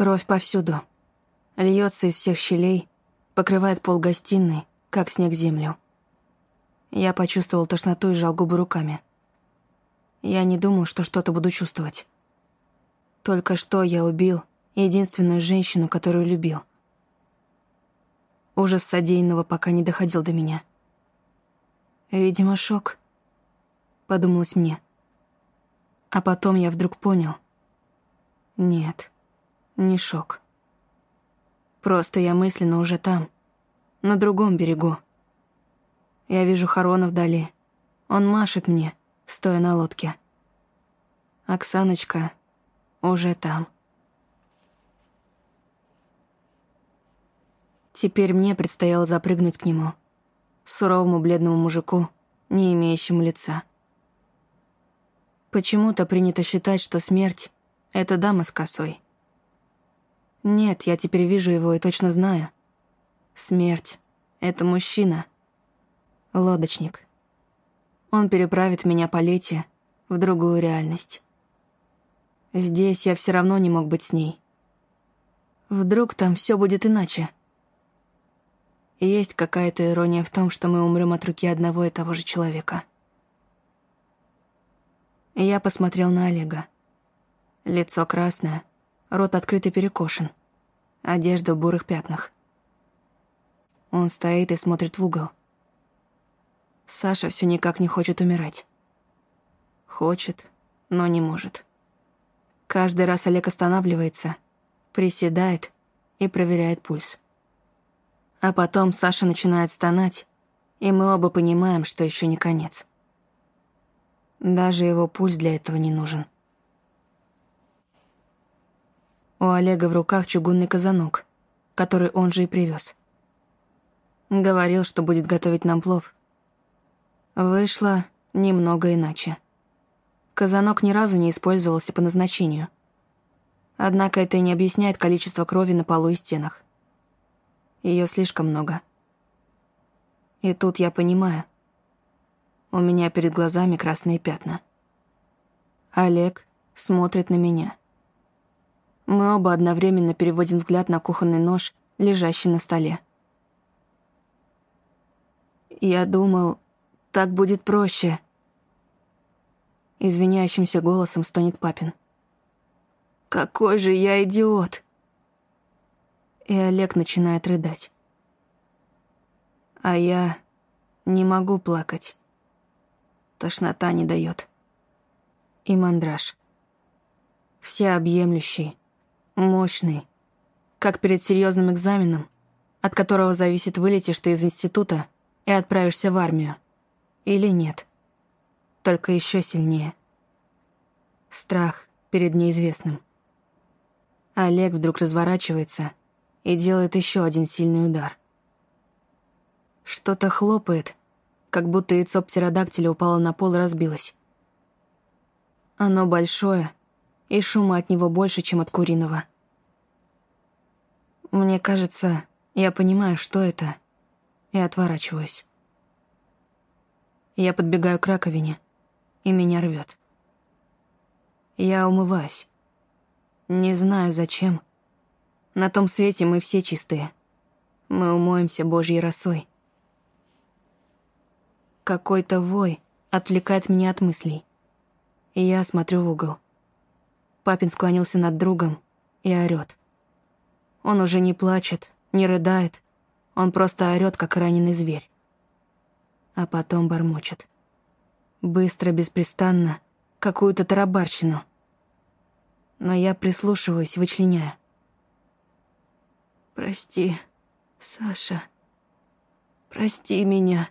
Кровь повсюду. Льется из всех щелей, покрывает пол гостиной, как снег землю. Я почувствовал тошноту и сжал губы руками. Я не думал, что что-то буду чувствовать. Только что я убил единственную женщину, которую любил. Ужас содеянного пока не доходил до меня. Видимо, шок, подумалось мне. А потом я вдруг понял. Нет, не шок. Просто я мысленно уже там, на другом берегу. Я вижу Харона вдали. Он машет мне, стоя на лодке. Оксаночка уже там. Теперь мне предстояло запрыгнуть к нему, суровому бледному мужику, не имеющему лица. Почему-то принято считать, что смерть — это дама с косой. Нет, я теперь вижу его и точно знаю. Смерть — это мужчина, лодочник. Он переправит меня по лете в другую реальность. Здесь я все равно не мог быть с ней. Вдруг там все будет иначе. есть какая-то ирония в том, что мы умрем от руки одного и того же человека. Я посмотрел на Олега. Лицо красное, рот открыт и перекошен, одежда в бурых пятнах. Он стоит и смотрит в угол. Саша все никак не хочет умирать. Хочет, но не может. Каждый раз Олег останавливается, приседает и проверяет пульс. А потом Саша начинает стонать, и мы оба понимаем, что еще не конец. Даже его пульс для этого не нужен. У Олега в руках чугунный казанок, который он же и привез. Говорил, что будет готовить нам плов — Вышло немного иначе. Казанок ни разу не использовался по назначению. Однако это не объясняет количество крови на полу и стенах. Ее слишком много. И тут я понимаю. У меня перед глазами красные пятна. Олег смотрит на меня. Мы оба одновременно переводим взгляд на кухонный нож, лежащий на столе. Я думал, так будет проще. Извиняющимся голосом стонет папин. Какой же я идиот. И Олег начинает рыдать. А я не могу плакать. Тошнота не дает. И мандраж. Всеобъемлющий, мощный, как перед серьезным экзаменом, от которого зависит, вылетишь ты из института и отправишься в армию. Или нет. Только еще сильнее. Страх перед неизвестным. Олег вдруг разворачивается и делает еще один сильный удар. Что-то хлопает, как будто яйцо птеродактиля упало на пол и разбилось. Оно большое, и шума от него больше, чем от куриного. Мне кажется, я понимаю, что это, и отворачиваюсь. Я подбегаю к раковине, и меня рвет. Я умываюсь. Не знаю, зачем. На том свете мы все чистые. Мы умоемся Божьей росой. Какой-то вой отвлекает меня от мыслей. Я смотрю в угол. Папин склонился над другом и орёт. Он уже не плачет, не рыдает. Он просто орёт, как раненый зверь а потом бормочет. Быстро, беспрестанно, какую-то тарабарщину. Но я прислушиваюсь, вычленяю. «Прости, Саша. Прости меня».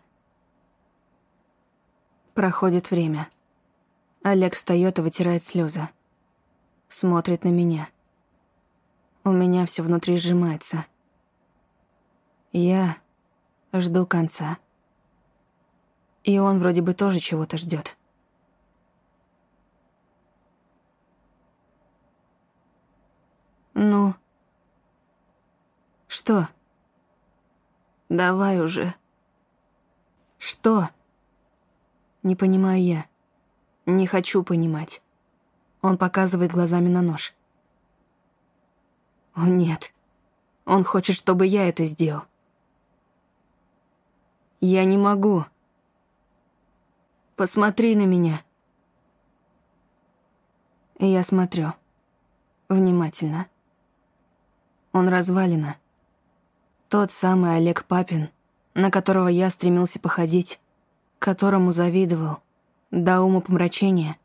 Проходит время. Олег встает и вытирает слезы. Смотрит на меня. У меня все внутри сжимается. Я жду конца. И он вроде бы тоже чего-то ждет. «Ну?» «Что?» «Давай уже». «Что?» «Не понимаю я. Не хочу понимать». Он показывает глазами на нож. О нет, он хочет, чтобы я это сделал. Я не могу. Посмотри на меня. И я смотрю. Внимательно. Он развалина. Тот самый Олег Папин, на которого я стремился походить, которому завидовал, до ума помрачения,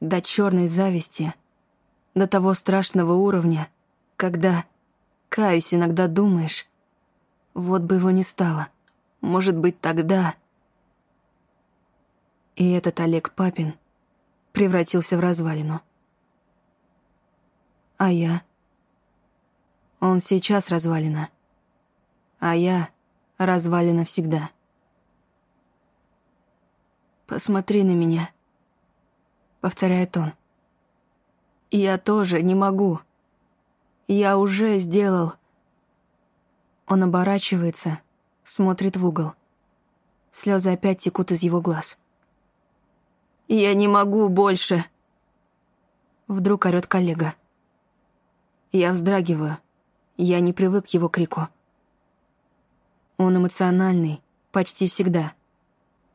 до черной зависти, до того страшного уровня, когда, каюсь, иногда думаешь, вот бы его не стало, может быть, тогда... И этот Олег Папин превратился в развалину. А я? Он сейчас развалина а я развалена всегда. «Посмотри на меня», — повторяет он. «Я тоже не могу. Я уже сделал...» Он оборачивается, смотрит в угол. Слезы опять текут из его глаз. «Я не могу больше!» Вдруг орёт коллега. Я вздрагиваю. Я не привык к его крику. Он эмоциональный, почти всегда,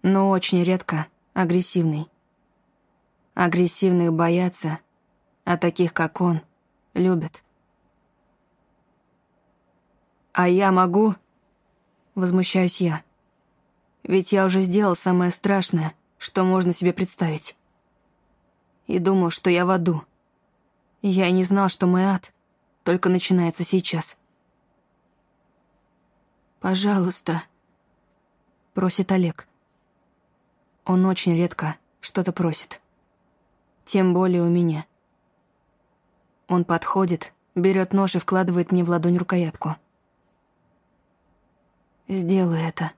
но очень редко агрессивный. Агрессивных боятся, а таких, как он, любят. «А я могу?» Возмущаюсь я. Ведь я уже сделал самое страшное, что можно себе представить. И думал, что я в аду. Я и не знал, что мой ад только начинается сейчас. «Пожалуйста», — просит Олег. Он очень редко что-то просит. Тем более у меня. Он подходит, берет нож и вкладывает мне в ладонь рукоятку. «Сделай это».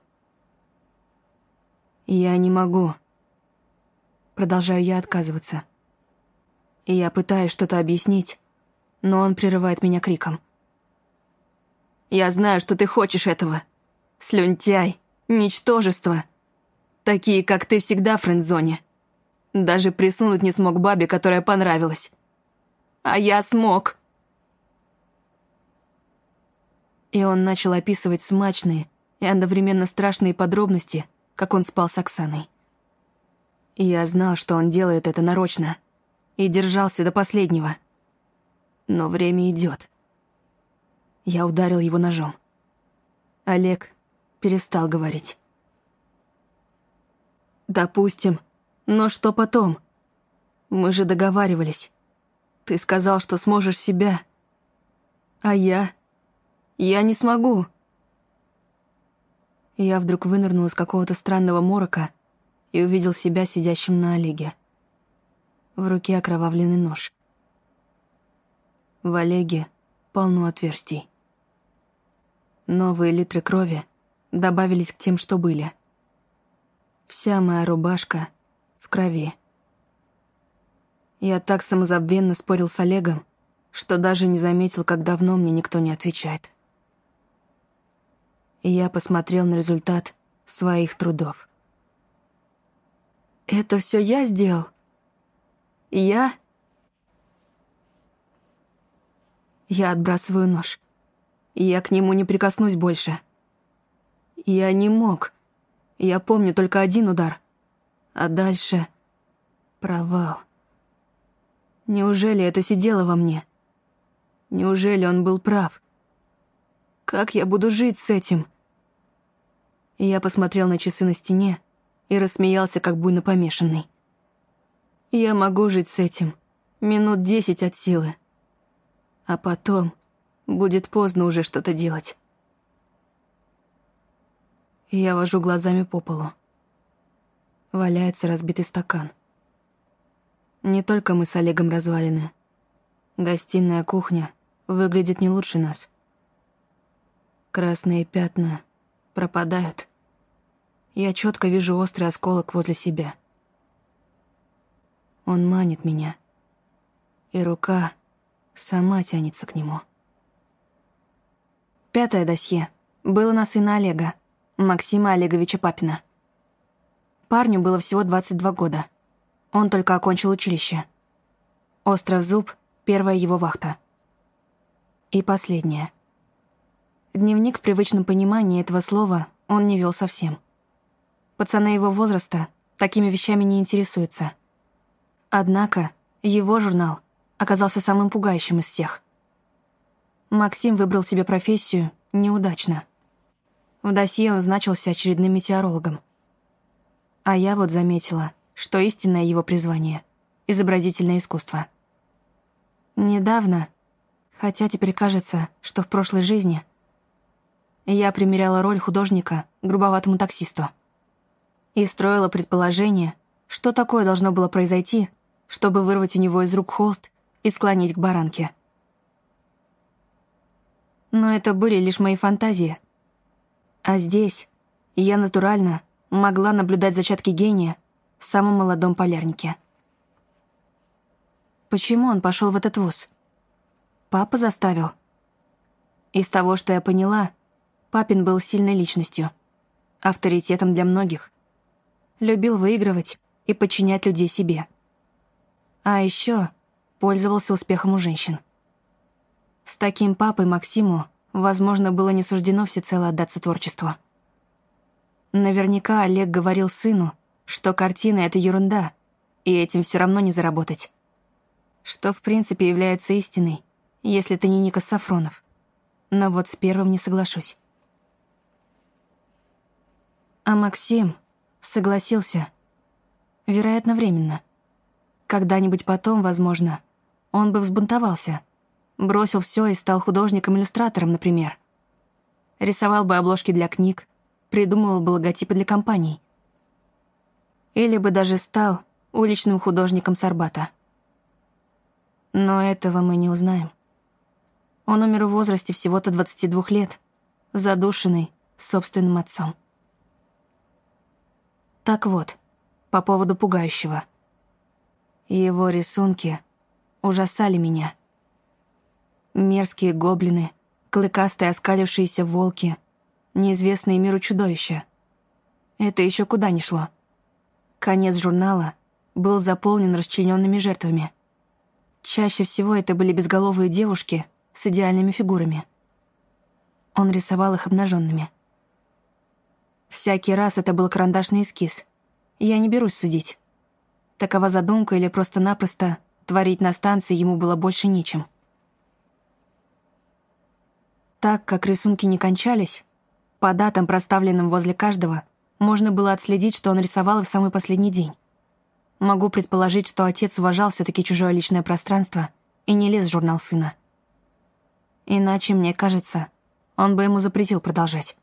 «Я не могу». Продолжаю я отказываться. Я пытаюсь что-то объяснить, но он прерывает меня криком. Я знаю, что ты хочешь этого. Слюнтяй, ничтожество. Такие, как ты, всегда в френдзоне. Даже присунуть не смог бабе, которая понравилась. А я смог. И он начал описывать смачные и одновременно страшные подробности, как он спал с Оксаной. Я знал, что он делает это нарочно, и держался до последнего. Но время идет. Я ударил его ножом. Олег перестал говорить. «Допустим. Но что потом? Мы же договаривались. Ты сказал, что сможешь себя. А я? Я не смогу». Я вдруг вынырнул из какого-то странного морока и увидел себя сидящим на Олеге. В руке окровавленный нож. В Олеге полно отверстий. Новые литры крови добавились к тем, что были. Вся моя рубашка в крови. Я так самозабвенно спорил с Олегом, что даже не заметил, как давно мне никто не отвечает. И я посмотрел на результат своих трудов. «Это все я сделал? Я?» Я отбрасываю нож я к нему не прикоснусь больше. Я не мог. Я помню только один удар. А дальше... Провал. Неужели это сидело во мне? Неужели он был прав? Как я буду жить с этим? Я посмотрел на часы на стене и рассмеялся, как буйно помешанный. Я могу жить с этим. Минут десять от силы. А потом... Будет поздно уже что-то делать. Я вожу глазами по полу. Валяется разбитый стакан. Не только мы с Олегом развалины. Гостиная кухня выглядит не лучше нас. Красные пятна пропадают. Я четко вижу острый осколок возле себя. Он манит меня. И рука сама тянется к нему. Пятое досье было на сына Олега, Максима Олеговича Папина. Парню было всего 22 года. Он только окончил училище. Остров Зуб — первая его вахта. И последнее. Дневник в привычном понимании этого слова он не вел совсем. Пацаны его возраста такими вещами не интересуются. Однако его журнал оказался самым пугающим из всех. Максим выбрал себе профессию неудачно. В досье он значился очередным метеорологом. А я вот заметила, что истинное его призвание — изобразительное искусство. Недавно, хотя теперь кажется, что в прошлой жизни, я примеряла роль художника грубоватому таксисту и строила предположение, что такое должно было произойти, чтобы вырвать у него из рук холст и склонить к баранке. Но это были лишь мои фантазии. А здесь я натурально могла наблюдать зачатки гения в самом молодом полярнике. Почему он пошел в этот вуз? Папа заставил. Из того, что я поняла, папин был сильной личностью, авторитетом для многих. Любил выигрывать и подчинять людей себе. А еще пользовался успехом у женщин. С таким папой Максиму, возможно, было не суждено всецело отдаться творчеству. Наверняка Олег говорил сыну, что картина — это ерунда, и этим все равно не заработать. Что, в принципе, является истиной, если ты не Ника Сафронов. Но вот с первым не соглашусь. А Максим согласился. Вероятно, временно. Когда-нибудь потом, возможно, он бы взбунтовался. Бросил все и стал художником-иллюстратором, например. Рисовал бы обложки для книг, придумывал бы логотипы для компаний. Или бы даже стал уличным художником Сарбата. Но этого мы не узнаем. Он умер в возрасте всего-то 22 лет, задушенный собственным отцом. Так вот, по поводу пугающего. Его рисунки ужасали меня. Мерзкие гоблины, клыкастые оскалившиеся волки, неизвестные миру чудовища. Это еще куда ни шло. Конец журнала был заполнен расчлененными жертвами. Чаще всего это были безголовые девушки с идеальными фигурами. Он рисовал их обнаженными. Всякий раз это был карандашный эскиз. Я не берусь судить. Такова задумка или просто-напросто творить на станции ему было больше нечем. Так как рисунки не кончались, по датам, проставленным возле каждого, можно было отследить, что он рисовал в самый последний день. Могу предположить, что отец уважал все таки чужое личное пространство и не лез в журнал сына. Иначе, мне кажется, он бы ему запретил продолжать.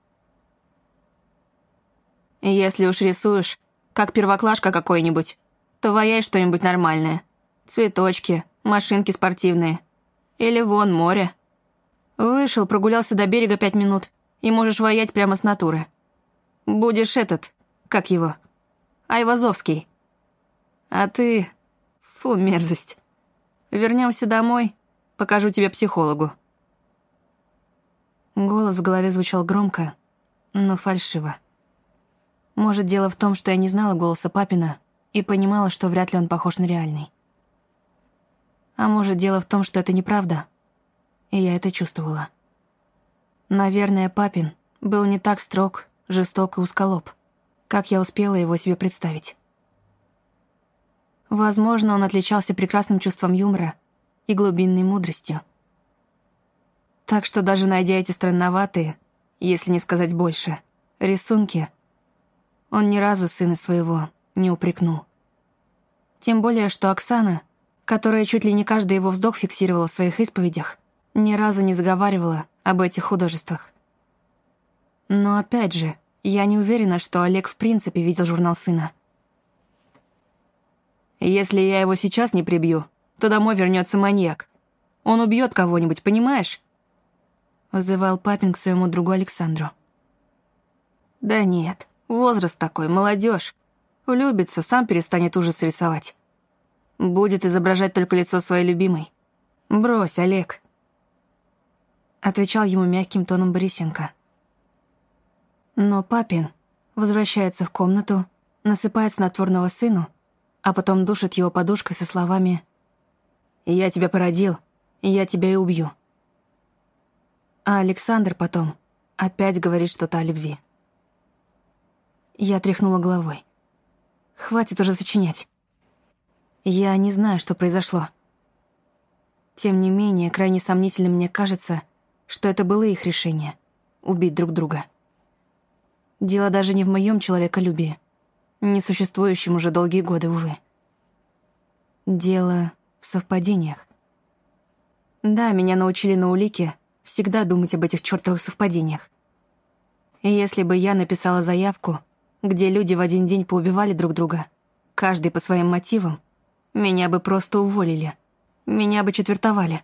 «Если уж рисуешь, как первоклашка какой-нибудь, то ваяй что-нибудь нормальное. Цветочки, машинки спортивные. Или вон море. Вышел, прогулялся до берега пять минут, и можешь воять прямо с натуры. Будешь этот, как его, Айвазовский. А ты... Фу, мерзость. Вернемся домой, покажу тебе психологу. Голос в голове звучал громко, но фальшиво. Может, дело в том, что я не знала голоса папина и понимала, что вряд ли он похож на реальный. А может, дело в том, что это неправда, и я это чувствовала. Наверное, папин был не так строг, жесток и усколоб, как я успела его себе представить. Возможно, он отличался прекрасным чувством юмора и глубинной мудростью. Так что даже найдя эти странноватые, если не сказать больше, рисунки, он ни разу сына своего не упрекнул. Тем более, что Оксана, которая чуть ли не каждый его вздох фиксировала в своих исповедях, ни разу не заговаривала об этих художествах. Но опять же, я не уверена, что Олег в принципе видел журнал сына. «Если я его сейчас не прибью, то домой вернется маньяк. Он убьет кого-нибудь, понимаешь?» Вызывал папин к своему другу Александру. «Да нет, возраст такой, молодежь. Влюбится, сам перестанет ужас рисовать. Будет изображать только лицо своей любимой. Брось, Олег. Отвечал ему мягким тоном Борисенко. Но папин возвращается в комнату, насыпает снотворного сыну, а потом душит его подушкой со словами «Я тебя породил, я тебя и убью». А Александр потом опять говорит что-то о любви. Я тряхнула головой. Хватит уже сочинять. Я не знаю, что произошло. Тем не менее, крайне сомнительным мне кажется, что это было их решение — убить друг друга. Дело даже не в моем человеколюбии, не существующем уже долгие годы, увы. Дело в совпадениях. Да, меня научили на улике всегда думать об этих чертовых совпадениях. И если бы я написала заявку, где люди в один день поубивали друг друга, каждый по своим мотивам, меня бы просто уволили, меня бы четвертовали.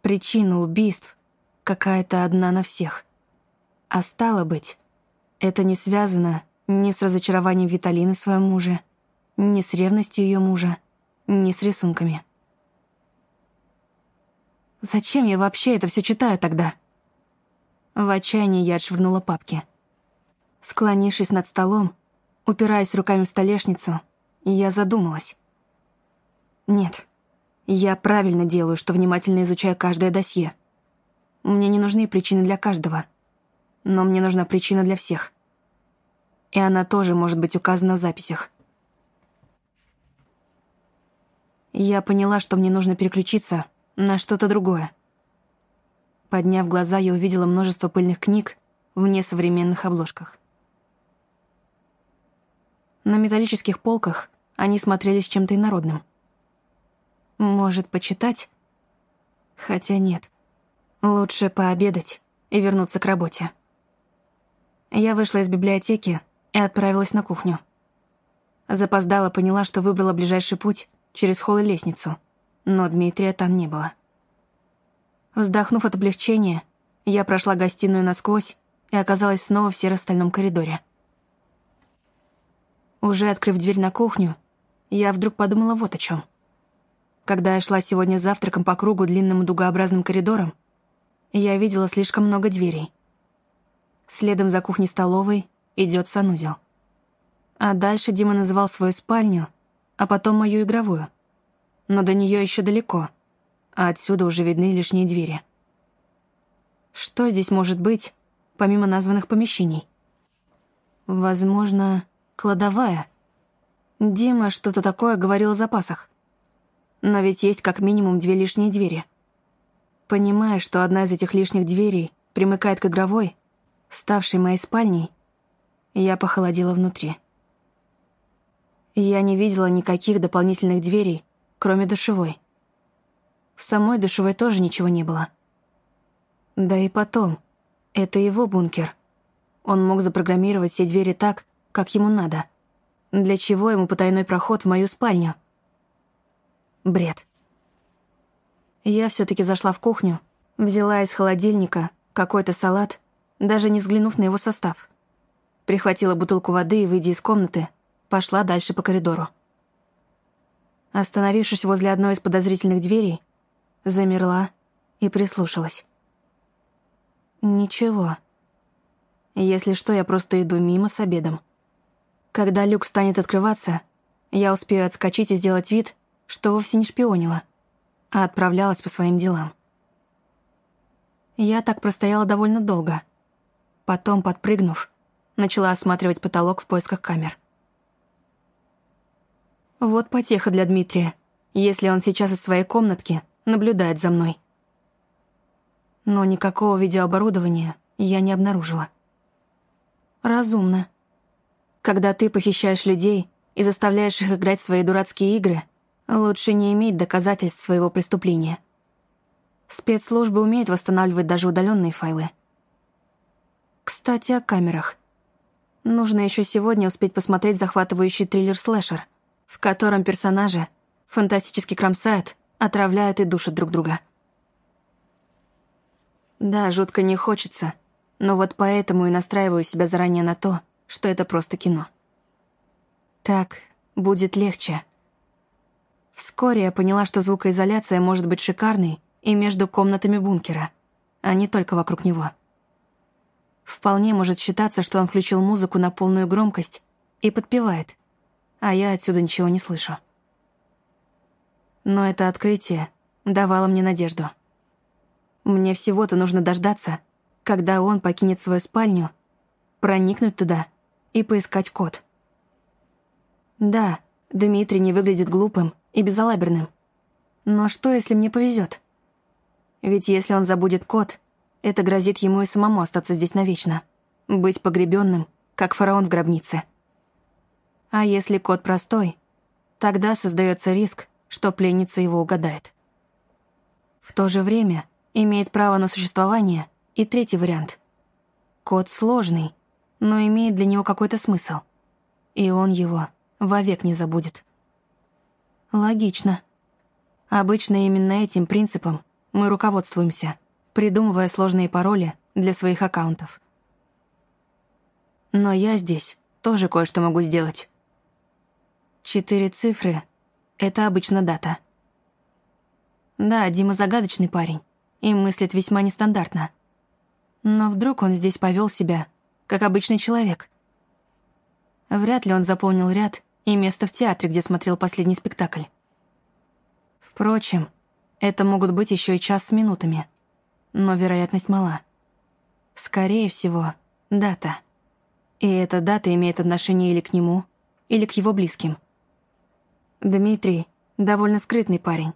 Причина убийств какая-то одна на всех. А стало быть, это не связано ни с разочарованием Виталины в своем муже, ни с ревностью ее мужа, ни с рисунками. Зачем я вообще это все читаю тогда? В отчаянии я отшвырнула папки. Склонившись над столом, упираясь руками в столешницу, я задумалась. Нет, я правильно делаю, что внимательно изучаю каждое досье. Мне не нужны причины для каждого, но мне нужна причина для всех. И она тоже может быть указана в записях. Я поняла, что мне нужно переключиться на что-то другое. Подняв глаза, я увидела множество пыльных книг в несовременных обложках. На металлических полках они смотрелись чем-то инородным. Может, почитать? Хотя нет. Лучше пообедать и вернуться к работе. Я вышла из библиотеки и отправилась на кухню. Запоздала, поняла, что выбрала ближайший путь через холл и лестницу, но Дмитрия там не было. Вздохнув от облегчения, я прошла гостиную насквозь и оказалась снова в серо-стальном коридоре. Уже открыв дверь на кухню, я вдруг подумала вот о чем. Когда я шла сегодня завтраком по кругу длинным дугообразным коридором, я видела слишком много дверей. Следом за кухней-столовой идет санузел. А дальше Дима называл свою спальню, а потом мою игровую. Но до нее еще далеко — а отсюда уже видны лишние двери. Что здесь может быть, помимо названных помещений? Возможно, кладовая. Дима что-то такое говорил о запасах. Но ведь есть как минимум две лишние двери. Понимая, что одна из этих лишних дверей примыкает к игровой, ставшей моей спальней, я похолодела внутри. Я не видела никаких дополнительных дверей, кроме душевой. В самой душевой тоже ничего не было. Да и потом, это его бункер. Он мог запрограммировать все двери так, как ему надо. Для чего ему потайной проход в мою спальню? Бред. Я все таки зашла в кухню, взяла из холодильника какой-то салат, даже не взглянув на его состав. Прихватила бутылку воды и, выйдя из комнаты, пошла дальше по коридору. Остановившись возле одной из подозрительных дверей, замерла и прислушалась. Ничего. Если что, я просто иду мимо с обедом. Когда люк станет открываться, я успею отскочить и сделать вид, что вовсе не шпионила, а отправлялась по своим делам. Я так простояла довольно долго. Потом, подпрыгнув, начала осматривать потолок в поисках камер. Вот потеха для Дмитрия, если он сейчас из своей комнатки — наблюдает за мной. Но никакого видеооборудования я не обнаружила. Разумно. Когда ты похищаешь людей и заставляешь их играть в свои дурацкие игры, лучше не иметь доказательств своего преступления. Спецслужбы умеют восстанавливать даже удаленные файлы. Кстати, о камерах. Нужно еще сегодня успеть посмотреть захватывающий триллер-слэшер, в котором персонажи фантастически кромсают отравляют и душат друг друга. Да, жутко не хочется, но вот поэтому и настраиваю себя заранее на то, что это просто кино. Так будет легче. Вскоре я поняла, что звукоизоляция может быть шикарной и между комнатами бункера, а не только вокруг него. Вполне может считаться, что он включил музыку на полную громкость и подпевает, а я отсюда ничего не слышу но это открытие давало мне надежду. Мне всего-то нужно дождаться, когда он покинет свою спальню, проникнуть туда и поискать код. Да, Дмитрий не выглядит глупым и безалаберным. Но что, если мне повезет? Ведь если он забудет код, это грозит ему и самому остаться здесь навечно. Быть погребенным, как фараон в гробнице. А если код простой, тогда создается риск, что пленница его угадает. В то же время имеет право на существование и третий вариант. Код сложный, но имеет для него какой-то смысл. И он его вовек не забудет. Логично. Обычно именно этим принципом мы руководствуемся, придумывая сложные пароли для своих аккаунтов. Но я здесь тоже кое-что могу сделать. Четыре цифры — это обычно дата. Да, Дима загадочный парень и мыслит весьма нестандартно. Но вдруг он здесь повел себя, как обычный человек. Вряд ли он запомнил ряд и место в театре, где смотрел последний спектакль. Впрочем, это могут быть еще и час с минутами, но вероятность мала. Скорее всего, дата. И эта дата имеет отношение или к нему, или к его близким. Дмитрий — довольно скрытный парень.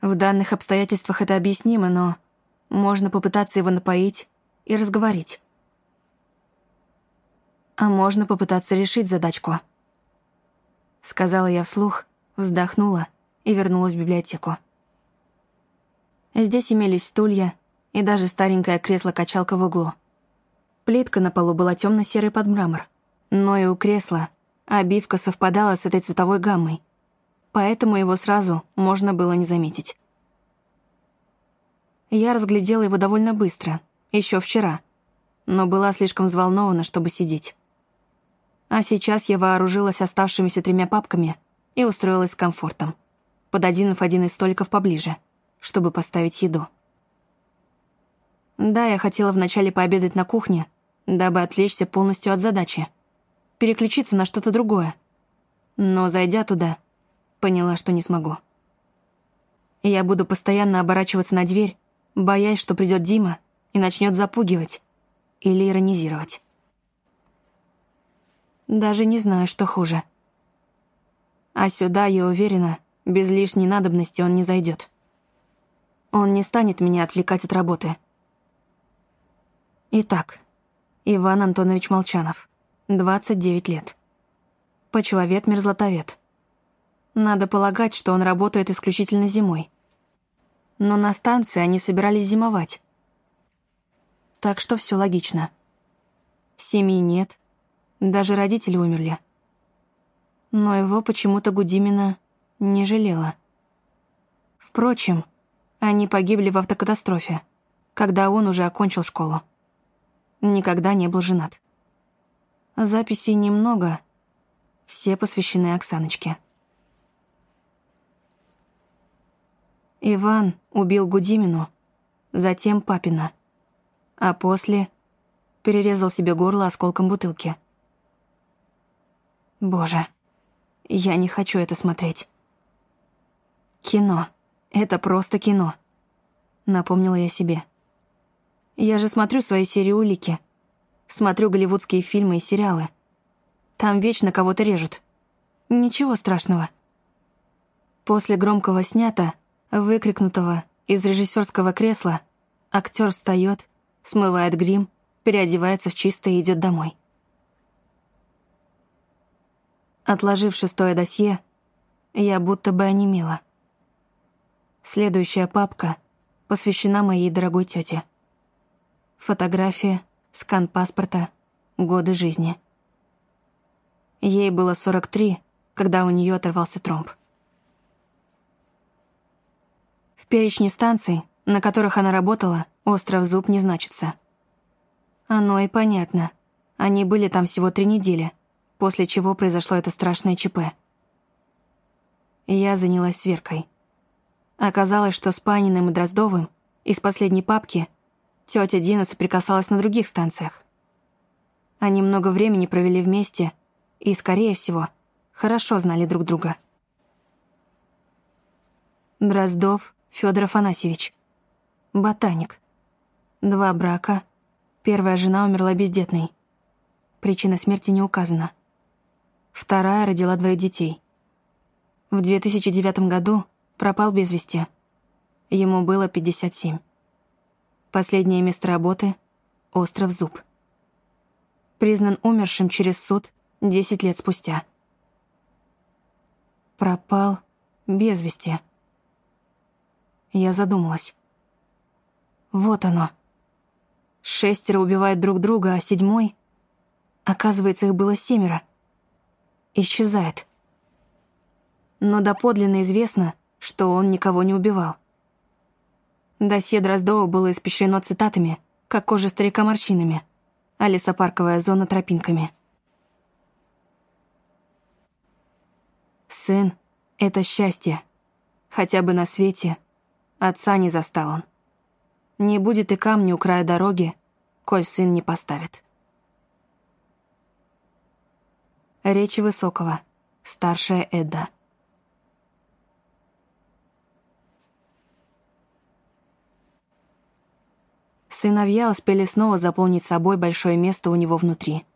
В данных обстоятельствах это объяснимо, но можно попытаться его напоить и разговорить. А можно попытаться решить задачку. Сказала я вслух, вздохнула и вернулась в библиотеку. Здесь имелись стулья и даже старенькое кресло-качалка в углу. Плитка на полу была темно-серой под мрамор, но и у кресла обивка совпадала с этой цветовой гаммой, поэтому его сразу можно было не заметить. Я разглядела его довольно быстро, еще вчера, но была слишком взволнована, чтобы сидеть. А сейчас я вооружилась оставшимися тремя папками и устроилась с комфортом, пододвинув один из столиков поближе — чтобы поставить еду. Да, я хотела вначале пообедать на кухне, дабы отвлечься полностью от задачи, переключиться на что-то другое. Но, зайдя туда, поняла, что не смогу. Я буду постоянно оборачиваться на дверь, боясь, что придет Дима и начнет запугивать или иронизировать. Даже не знаю, что хуже. А сюда, я уверена, без лишней надобности он не зайдет. Он не станет меня отвлекать от работы. Итак, Иван Антонович Молчанов, 29 лет. Почеловек-мерзлотовед. Надо полагать, что он работает исключительно зимой. Но на станции они собирались зимовать. Так что все логично. Семьи нет, даже родители умерли. Но его почему-то Гудимина не жалела. Впрочем, они погибли в автокатастрофе, когда он уже окончил школу. Никогда не был женат. Записей немного, все посвящены Оксаночке. Иван убил Гудимину, затем Папина, а после перерезал себе горло осколком бутылки. Боже, я не хочу это смотреть. Кино. Это просто кино. Напомнила я себе. Я же смотрю свои серии улики. Смотрю голливудские фильмы и сериалы. Там вечно кого-то режут. Ничего страшного. После громкого снята, выкрикнутого из режиссерского кресла, актер встает, смывает грим, переодевается в чистое и идет домой. Отложив шестое досье, я будто бы онемела. Следующая папка посвящена моей дорогой тете. Фотография, скан паспорта, годы жизни. Ей было 43, когда у нее оторвался тромб. В перечне станций, на которых она работала, остров Зуб не значится. Оно и понятно. Они были там всего три недели, после чего произошло это страшное ЧП. Я занялась сверкой. Оказалось, что с Паниным и Дроздовым из последней папки тетя Дина соприкасалась на других станциях. Они много времени провели вместе и, скорее всего, хорошо знали друг друга. Дроздов Федор Афанасьевич. Ботаник. Два брака. Первая жена умерла бездетной. Причина смерти не указана. Вторая родила двоих детей. В 2009 году пропал без вести. Ему было 57. Последнее место работы — остров Зуб. Признан умершим через суд 10 лет спустя. Пропал без вести. Я задумалась. Вот оно. Шестеро убивают друг друга, а седьмой... Оказывается, их было семеро. Исчезает. Но доподлинно известно, что он никого не убивал. Досье Дроздова было испещрено цитатами, как кожа старика морщинами, а лесопарковая зона тропинками. Сын — это счастье. Хотя бы на свете отца не застал он. Не будет и камня у края дороги, коль сын не поставит. Речи Высокого. Старшая Эдда. Сыновья успели снова заполнить собой большое место у него внутри.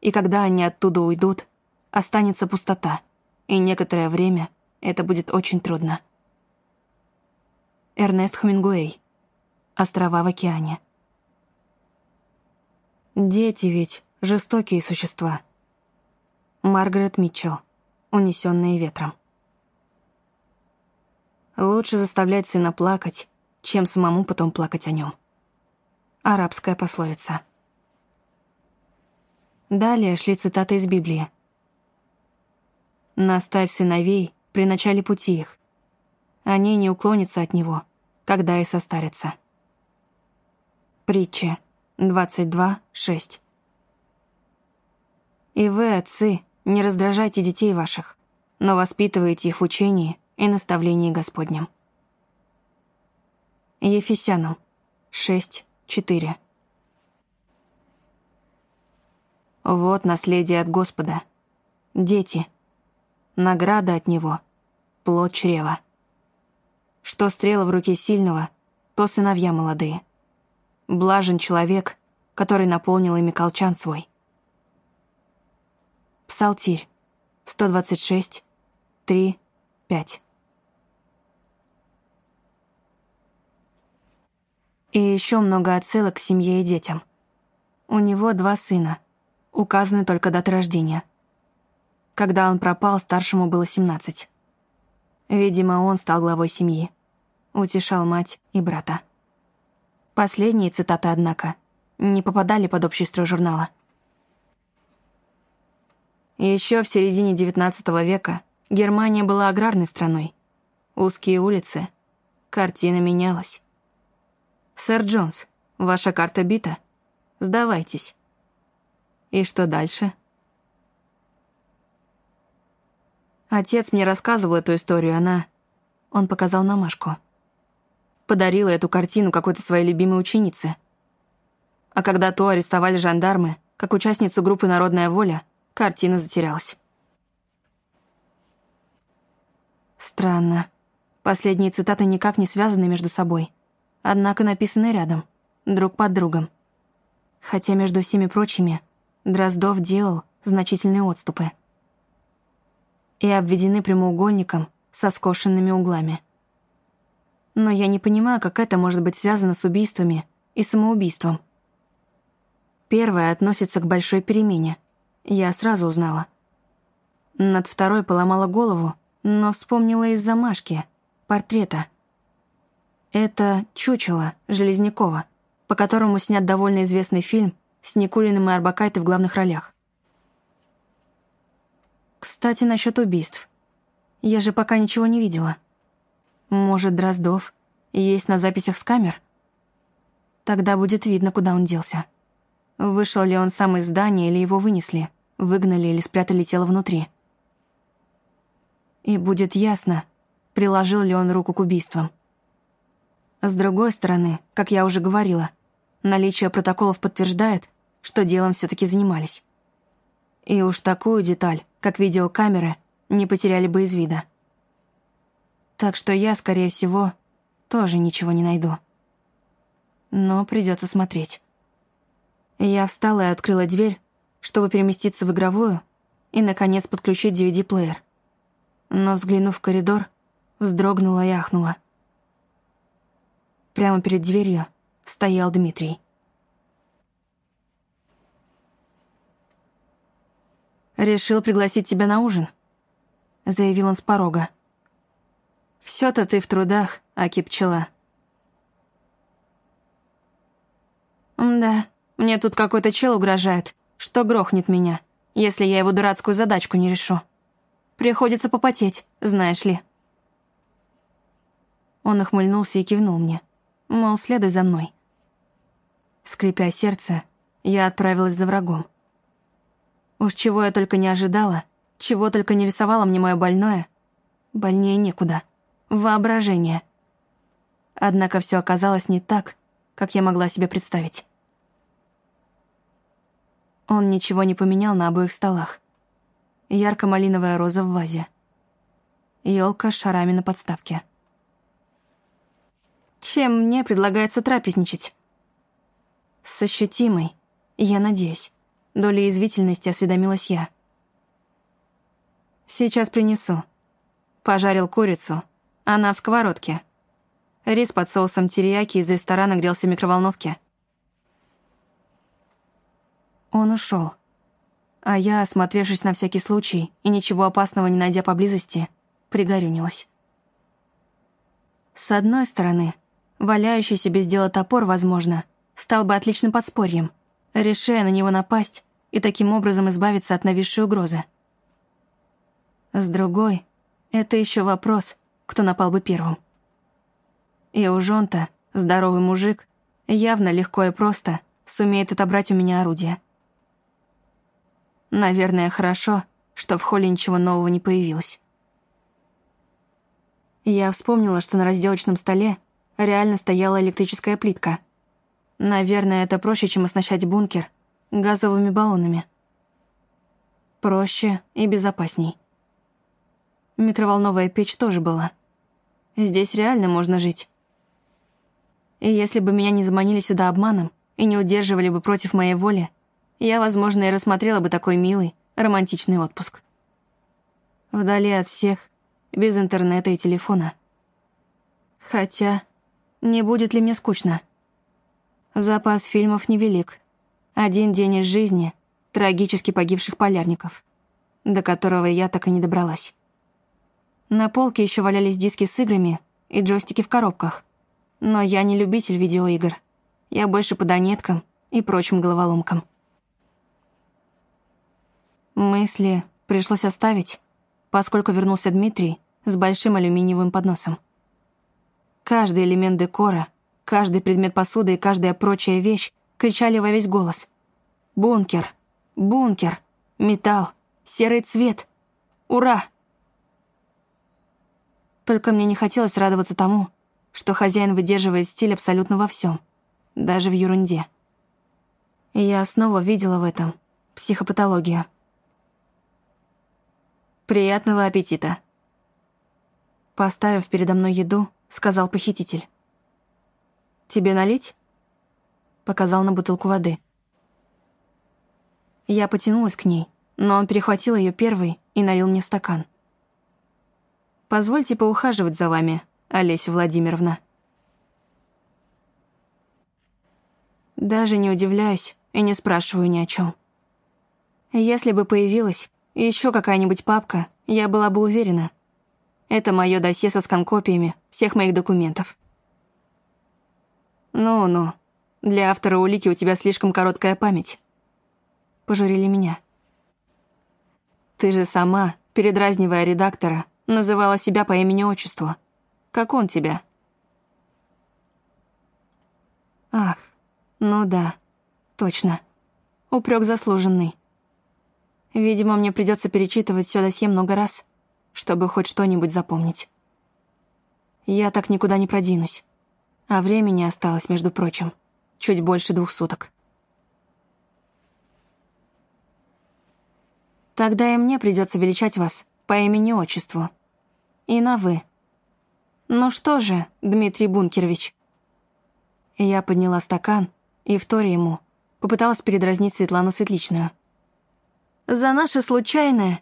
И когда они оттуда уйдут, останется пустота, и некоторое время это будет очень трудно. Эрнест Хемингуэй. Острова в океане. Дети ведь жестокие существа. Маргарет Митчелл. Унесенные ветром. Лучше заставлять сына плакать, чем самому потом плакать о нем. Арабская пословица. Далее шли цитаты из Библии. «Наставь сыновей при начале пути их. Они не уклонятся от него, когда и состарятся». Притча 22.6 «И вы, отцы, не раздражайте детей ваших, но воспитывайте их в учении и наставлении Господнем». Ефесянам 6, 4 Вот наследие от Господа. Дети. Награда от Него. Плод чрева. Что стрела в руке сильного, то сыновья молодые. Блажен человек, который наполнил ими колчан свой. Псалтирь. 126, 3, 5. И еще много отсылок к семье и детям. У него два сына. Указаны только даты рождения. Когда он пропал, старшему было 17. Видимо, он стал главой семьи. Утешал мать и брата. Последние цитаты, однако, не попадали под общий строй журнала. Еще в середине XIX века Германия была аграрной страной. Узкие улицы. Картина менялась. «Сэр Джонс, ваша карта бита. Сдавайтесь». «И что дальше?» Отец мне рассказывал эту историю, она... Он показал на Машку. Подарила эту картину какой-то своей любимой ученице. А когда то арестовали жандармы, как участницу группы «Народная воля», картина затерялась. Странно. Последние цитаты никак не связаны между собой однако написаны рядом, друг под другом. Хотя между всеми прочими Дроздов делал значительные отступы. И обведены прямоугольником со скошенными углами. Но я не понимаю, как это может быть связано с убийствами и самоубийством. Первое относится к большой перемене. Я сразу узнала. Над второй поломала голову, но вспомнила из-за Машки, портрета — это «Чучело» Железнякова, по которому снят довольно известный фильм с Никулиным и Арбакайте в главных ролях. Кстати, насчет убийств. Я же пока ничего не видела. Может, Дроздов есть на записях с камер? Тогда будет видно, куда он делся. Вышел ли он сам из здания, или его вынесли, выгнали или спрятали тело внутри. И будет ясно, приложил ли он руку к убийствам. С другой стороны, как я уже говорила, наличие протоколов подтверждает, что делом все таки занимались. И уж такую деталь, как видеокамеры, не потеряли бы из вида. Так что я, скорее всего, тоже ничего не найду. Но придется смотреть. Я встала и открыла дверь, чтобы переместиться в игровую и, наконец, подключить DVD-плеер. Но, взглянув в коридор, вздрогнула и ахнула. Прямо перед дверью стоял Дмитрий. «Решил пригласить тебя на ужин», — заявил он с порога. «Всё-то ты в трудах, аки пчела». «Да, мне тут какой-то чел угрожает, что грохнет меня, если я его дурацкую задачку не решу. Приходится попотеть, знаешь ли». Он охмыльнулся и кивнул мне, мол, следуй за мной. Скрипя сердце, я отправилась за врагом. Уж чего я только не ожидала, чего только не рисовало мне мое больное. Больнее некуда. Воображение. Однако все оказалось не так, как я могла себе представить. Он ничего не поменял на обоих столах. Ярко-малиновая роза в вазе. Ёлка с шарами на подставке. Чем мне предлагается трапезничать? С ощутимой, я надеюсь. Долей извительности осведомилась я. «Сейчас принесу». Пожарил курицу. Она в сковородке. Рис под соусом терияки из ресторана грелся в микроволновке. Он ушел. А я, осмотревшись на всякий случай и ничего опасного не найдя поблизости, пригорюнилась. С одной стороны, валяющийся без дела топор, возможно, стал бы отличным подспорьем — решая на него напасть и таким образом избавиться от нависшей угрозы. С другой, это еще вопрос, кто напал бы первым. И уж он-то, здоровый мужик, явно легко и просто сумеет отобрать у меня орудие. Наверное, хорошо, что в холле ничего нового не появилось. Я вспомнила, что на разделочном столе реально стояла электрическая плитка — Наверное, это проще, чем оснащать бункер газовыми баллонами. Проще и безопасней. Микроволновая печь тоже была. Здесь реально можно жить. И если бы меня не заманили сюда обманом и не удерживали бы против моей воли, я, возможно, и рассмотрела бы такой милый, романтичный отпуск. Вдали от всех, без интернета и телефона. Хотя, не будет ли мне скучно? Запас фильмов невелик. Один день из жизни трагически погибших полярников, до которого я так и не добралась. На полке еще валялись диски с играми и джойстики в коробках. Но я не любитель видеоигр. Я больше по донеткам и прочим головоломкам. Мысли пришлось оставить, поскольку вернулся Дмитрий с большим алюминиевым подносом. Каждый элемент декора — Каждый предмет посуды и каждая прочая вещь кричали во весь голос. «Бункер! Бункер! Металл! Серый цвет! Ура!» Только мне не хотелось радоваться тому, что хозяин выдерживает стиль абсолютно во всем, даже в ерунде. И я снова видела в этом психопатологию. «Приятного аппетита!» Поставив передо мной еду, сказал похититель. «Тебе налить?» Показал на бутылку воды. Я потянулась к ней, но он перехватил ее первый и налил мне стакан. «Позвольте поухаживать за вами, Олеся Владимировна». Даже не удивляюсь и не спрашиваю ни о чем. Если бы появилась еще какая-нибудь папка, я была бы уверена. Это мое досье со сканкопиями всех моих документов. «Ну-ну, для автора улики у тебя слишком короткая память». Пожурили меня. «Ты же сама, передразнивая редактора, называла себя по имени-отчеству. Как он тебя?» «Ах, ну да, точно. Упрек заслуженный. Видимо, мне придется перечитывать все досье много раз, чтобы хоть что-нибудь запомнить. Я так никуда не продвинусь. А времени осталось, между прочим, чуть больше двух суток. Тогда и мне придется величать вас по имени-отчеству. И на «вы». Ну что же, Дмитрий Бункерович? Я подняла стакан и, вторя ему, попыталась передразнить Светлану Светличную. «За наше случайное,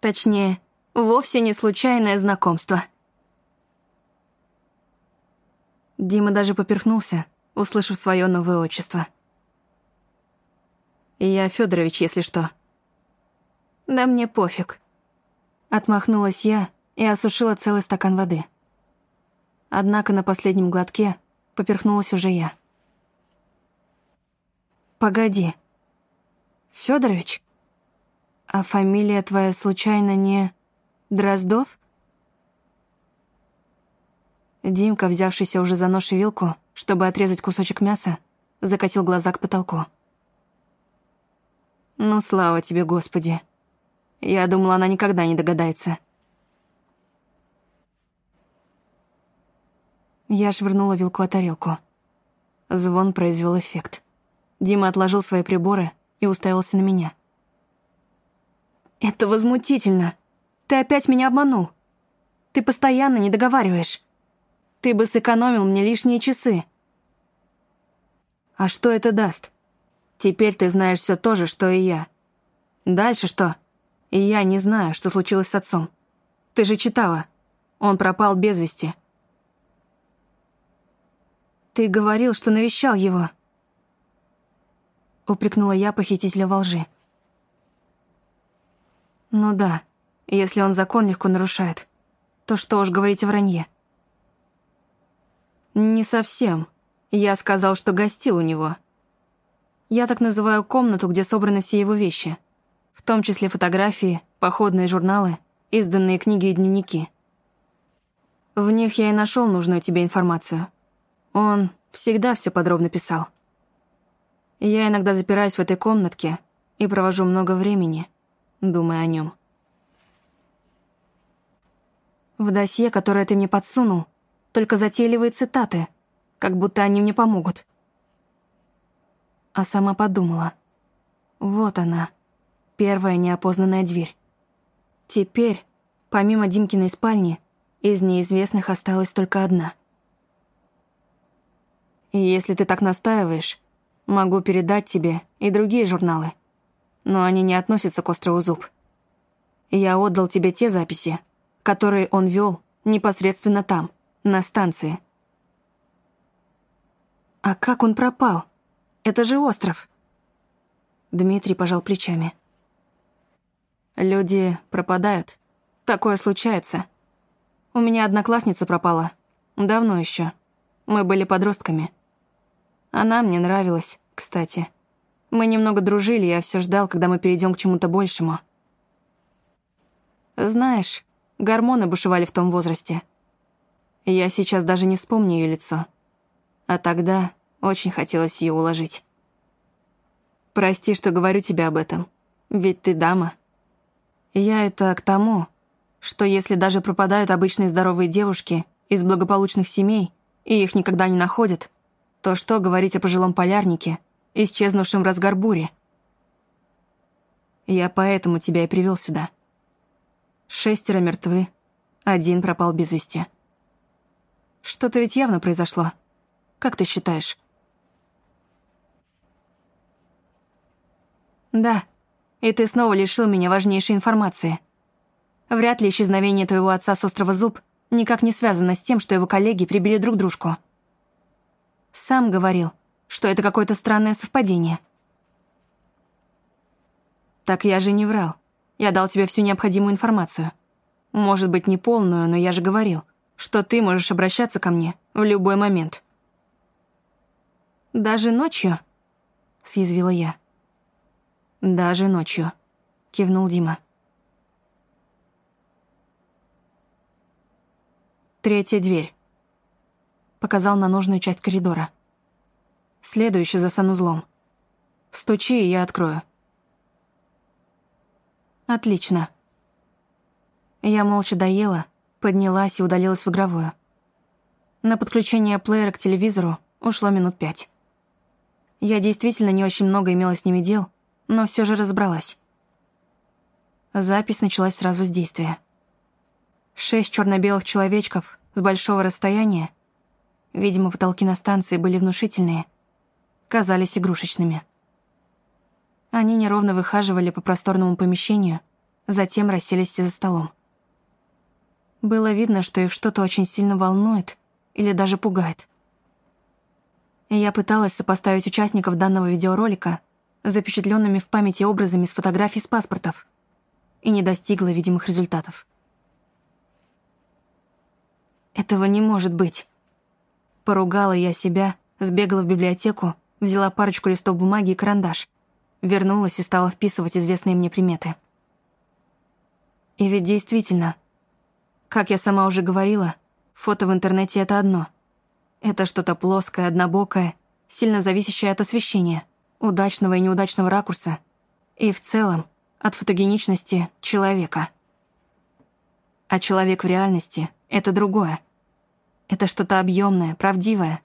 точнее, вовсе не случайное знакомство». Дима даже поперхнулся, услышав свое новое отчество. «Я Федорович, если что». «Да мне пофиг». Отмахнулась я и осушила целый стакан воды. Однако на последнем глотке поперхнулась уже я. «Погоди. Федорович? А фамилия твоя случайно не Дроздов?» Димка, взявшийся уже за нож и вилку, чтобы отрезать кусочек мяса, закатил глаза к потолку. «Ну, слава тебе, Господи. Я думала, она никогда не догадается». Я швырнула вилку о тарелку. Звон произвел эффект. Дима отложил свои приборы и уставился на меня. «Это возмутительно. Ты опять меня обманул. Ты постоянно не договариваешь. Ты бы сэкономил мне лишние часы. А что это даст? Теперь ты знаешь все то же, что и я. Дальше что? И я не знаю, что случилось с отцом. Ты же читала. Он пропал без вести. Ты говорил, что навещал его. Упрекнула я похитителя во лжи. Ну да, если он закон легко нарушает, то что уж говорить о вранье. «Не совсем. Я сказал, что гостил у него. Я так называю комнату, где собраны все его вещи, в том числе фотографии, походные журналы, изданные книги и дневники. В них я и нашел нужную тебе информацию. Он всегда все подробно писал. Я иногда запираюсь в этой комнатке и провожу много времени, думая о нем. В досье, которое ты мне подсунул, только затейливые цитаты, как будто они мне помогут. А сама подумала. Вот она, первая неопознанная дверь. Теперь, помимо Димкиной спальни, из неизвестных осталась только одна. И если ты так настаиваешь, могу передать тебе и другие журналы. Но они не относятся к острову Зуб. Я отдал тебе те записи, которые он вел непосредственно там — на станции. «А как он пропал? Это же остров!» Дмитрий пожал плечами. «Люди пропадают. Такое случается. У меня одноклассница пропала. Давно еще. Мы были подростками. Она мне нравилась, кстати. Мы немного дружили, я все ждал, когда мы перейдем к чему-то большему. Знаешь, гормоны бушевали в том возрасте. Я сейчас даже не вспомню ее лицо. А тогда очень хотелось ее уложить. Прости, что говорю тебе об этом. Ведь ты дама. Я это к тому, что если даже пропадают обычные здоровые девушки из благополучных семей, и их никогда не находят, то что говорить о пожилом полярнике, исчезнувшем в разгар бури? Я поэтому тебя и привел сюда. Шестеро мертвы, один пропал без вести. Что-то ведь явно произошло. Как ты считаешь? Да. И ты снова лишил меня важнейшей информации. Вряд ли исчезновение твоего отца с острова Зуб никак не связано с тем, что его коллеги прибили друг дружку. Сам говорил, что это какое-то странное совпадение. Так я же не врал. Я дал тебе всю необходимую информацию. Может быть, не полную, но я же говорил что ты можешь обращаться ко мне в любой момент. «Даже ночью?» — съязвила я. «Даже ночью», — кивнул Дима. Третья дверь. Показал на нужную часть коридора. Следующий за санузлом. Стучи, и я открою. Отлично. Я молча доела, Поднялась и удалилась в игровую. На подключение плеера к телевизору ушло минут пять. Я действительно не очень много имела с ними дел, но все же разобралась. Запись началась сразу с действия. Шесть черно-белых человечков с большого расстояния видимо, потолки на станции были внушительные, казались игрушечными. Они неровно выхаживали по просторному помещению, затем расселись за столом. Было видно, что их что-то очень сильно волнует или даже пугает. Я пыталась сопоставить участников данного видеоролика запечатленными в памяти образами с фотографий с паспортов и не достигла видимых результатов. Этого не может быть. Поругала я себя, сбегала в библиотеку, взяла парочку листов бумаги и карандаш, вернулась и стала вписывать известные мне приметы. И ведь действительно, как я сама уже говорила, фото в интернете — это одно. Это что-то плоское, однобокое, сильно зависящее от освещения, удачного и неудачного ракурса, и в целом от фотогеничности человека. А человек в реальности — это другое. Это что-то объемное, правдивое.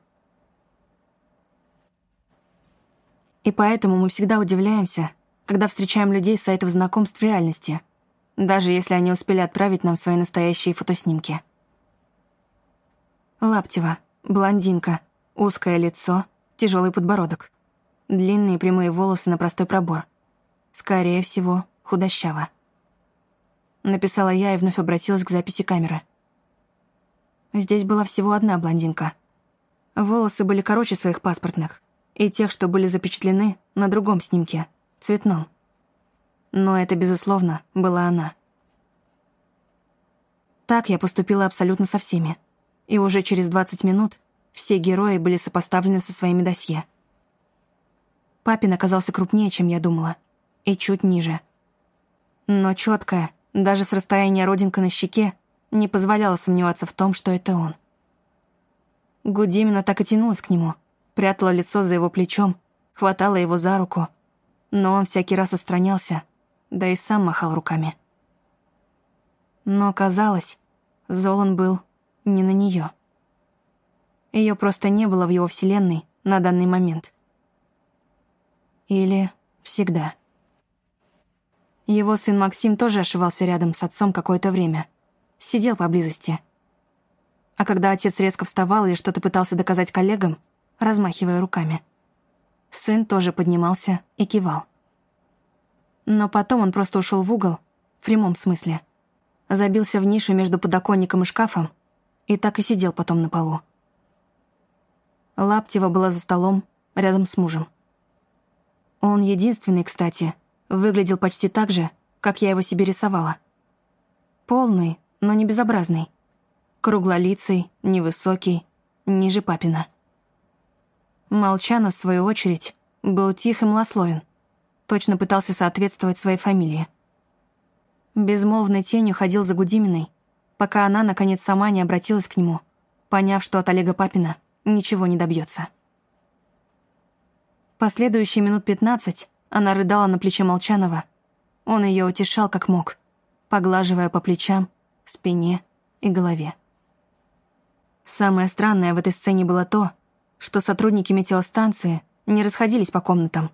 И поэтому мы всегда удивляемся, когда встречаем людей с сайтов знакомств в реальности, даже если они успели отправить нам свои настоящие фотоснимки. Лаптева, блондинка, узкое лицо, тяжелый подбородок, длинные прямые волосы на простой пробор. Скорее всего, худощава. Написала я и вновь обратилась к записи камеры. Здесь была всего одна блондинка. Волосы были короче своих паспортных и тех, что были запечатлены на другом снимке, цветном. Но это, безусловно, была она. Так я поступила абсолютно со всеми. И уже через 20 минут все герои были сопоставлены со своими досье. Папин оказался крупнее, чем я думала, и чуть ниже. Но четкая, даже с расстояния родинка на щеке, не позволяла сомневаться в том, что это он. Гудимина так и тянулась к нему, прятала лицо за его плечом, хватала его за руку, но он всякий раз отстранялся, да и сам махал руками. Но казалось, зол он был не на нее. Ее просто не было в его вселенной на данный момент. Или всегда. Его сын Максим тоже ошивался рядом с отцом какое-то время. Сидел поблизости. А когда отец резко вставал или что-то пытался доказать коллегам, размахивая руками, сын тоже поднимался и кивал. Но потом он просто ушел в угол, в прямом смысле. Забился в нишу между подоконником и шкафом и так и сидел потом на полу. Лаптева была за столом, рядом с мужем. Он единственный, кстати, выглядел почти так же, как я его себе рисовала. Полный, но не безобразный. Круглолицый, невысокий, ниже папина. Молчанов, в свою очередь, был тих и малословен. Точно пытался соответствовать своей фамилии. Безмолвной тенью ходил за Гудиминой, пока она, наконец, сама не обратилась к нему, поняв, что от Олега Папина ничего не добьется. Последующие минут пятнадцать она рыдала на плече Молчанова. Он ее утешал как мог, поглаживая по плечам, спине и голове. Самое странное в этой сцене было то, что сотрудники метеостанции не расходились по комнатам,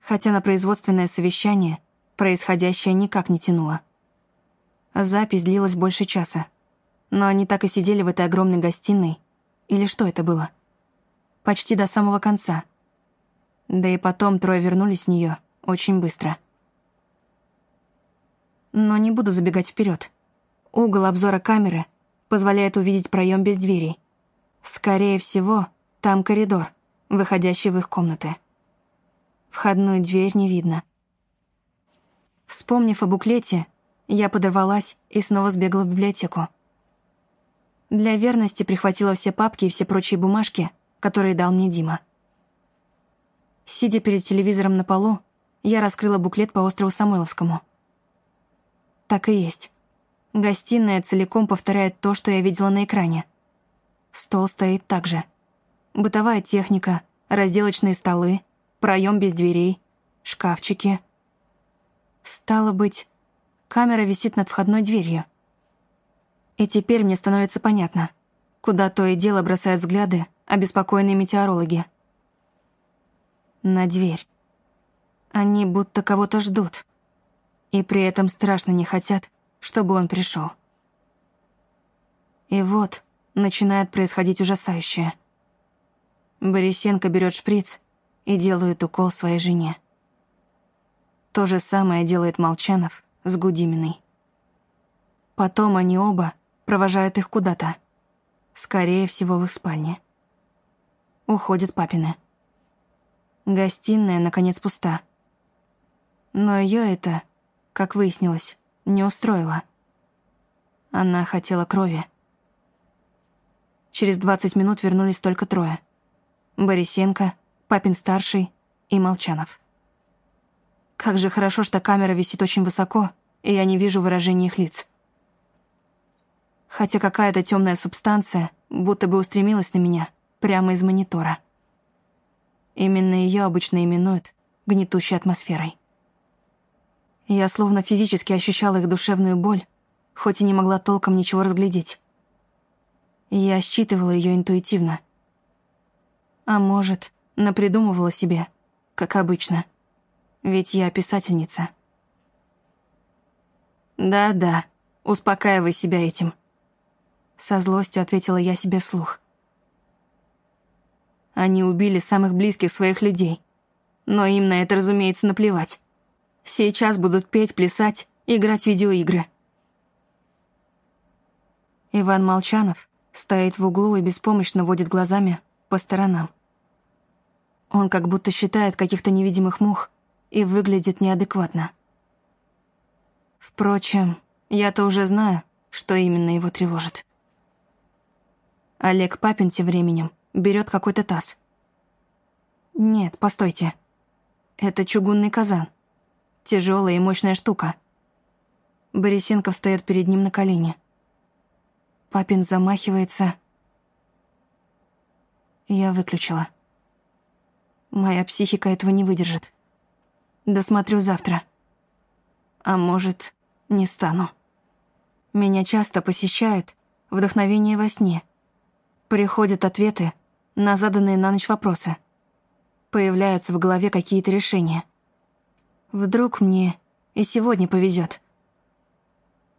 хотя на производственное совещание происходящее никак не тянуло. Запись длилась больше часа, но они так и сидели в этой огромной гостиной, или что это было? Почти до самого конца — да и потом трое вернулись в нее очень быстро. Но не буду забегать вперед. Угол обзора камеры позволяет увидеть проем без дверей. Скорее всего, там коридор, выходящий в их комнаты. Входную дверь не видно. Вспомнив о буклете, я подорвалась и снова сбегала в библиотеку. Для верности прихватила все папки и все прочие бумажки, которые дал мне Дима. Сидя перед телевизором на полу, я раскрыла буклет по острову Самойловскому. Так и есть. Гостиная целиком повторяет то, что я видела на экране. Стол стоит так же. Бытовая техника, разделочные столы, проем без дверей, шкафчики. Стало быть, камера висит над входной дверью. И теперь мне становится понятно, куда то и дело бросают взгляды обеспокоенные метеорологи на дверь. Они будто кого-то ждут. И при этом страшно не хотят, чтобы он пришел. И вот, начинает происходить ужасающее. Борисенко берет шприц и делает укол своей жене. То же самое делает Молчанов с Гудиминой. Потом они оба провожают их куда-то. Скорее всего, в их спальне. Уходят папины. Гостиная, наконец, пуста. Но ее это, как выяснилось, не устроило. Она хотела крови. Через двадцать минут вернулись только трое. Борисенко, папин старший и Молчанов. Как же хорошо, что камера висит очень высоко, и я не вижу выражения их лиц. Хотя какая-то темная субстанция будто бы устремилась на меня прямо из монитора. Именно ее обычно именуют гнетущей атмосферой. Я словно физически ощущала их душевную боль, хоть и не могла толком ничего разглядеть. Я считывала ее интуитивно. А может, напридумывала себе, как обычно. Ведь я писательница. «Да-да, успокаивай себя этим», — со злостью ответила я себе вслух. Они убили самых близких своих людей. Но им на это, разумеется, наплевать. Сейчас будут петь, плясать, играть в видеоигры. Иван Молчанов стоит в углу и беспомощно водит глазами по сторонам. Он как будто считает каких-то невидимых мух и выглядит неадекватно. Впрочем, я-то уже знаю, что именно его тревожит. Олег Папин тем временем берет какой-то таз. Нет, постойте. Это чугунный казан. Тяжелая и мощная штука. Борисенко встает перед ним на колени. Папин замахивается. Я выключила. Моя психика этого не выдержит. Досмотрю завтра. А может, не стану. Меня часто посещает вдохновение во сне. Приходят ответы на заданные на ночь вопросы. Появляются в голове какие-то решения. Вдруг мне и сегодня повезет.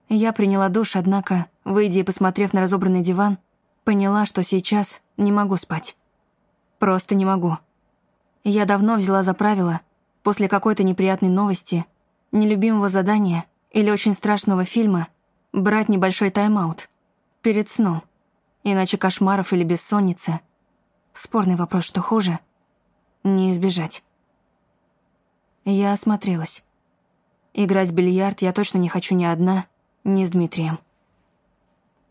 Я приняла душ, однако, выйдя и посмотрев на разобранный диван, поняла, что сейчас не могу спать. Просто не могу. Я давно взяла за правило, после какой-то неприятной новости, нелюбимого задания или очень страшного фильма, брать небольшой тайм-аут перед сном, иначе кошмаров или бессонницы. Спорный вопрос, что хуже, не избежать. Я осмотрелась. Играть в бильярд я точно не хочу ни одна, не с Дмитрием.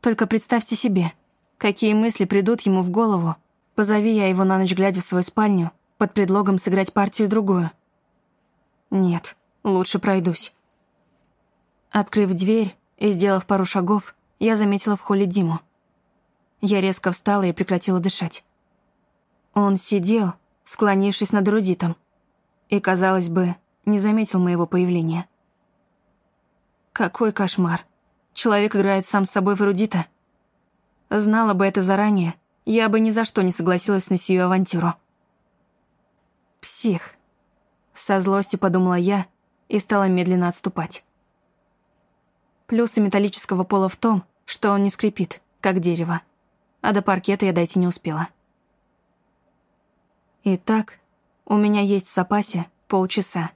Только представьте себе, какие мысли придут ему в голову, позови я его на ночь глядя в свою спальню под предлогом сыграть партию-другую. Нет, лучше пройдусь. Открыв дверь и сделав пару шагов, я заметила в холле Диму. Я резко встала и прекратила дышать. Он сидел, склонившись над эрудитом, и, казалось бы, не заметил моего появления. Какой кошмар. Человек играет сам с собой в эрудита. Знала бы это заранее, я бы ни за что не согласилась на сию авантюру. Псих. Со злостью подумала я и стала медленно отступать. Плюсы металлического пола в том, что он не скрипит, как дерево, а до паркета я дойти не успела. Итак, у меня есть в запасе полчаса.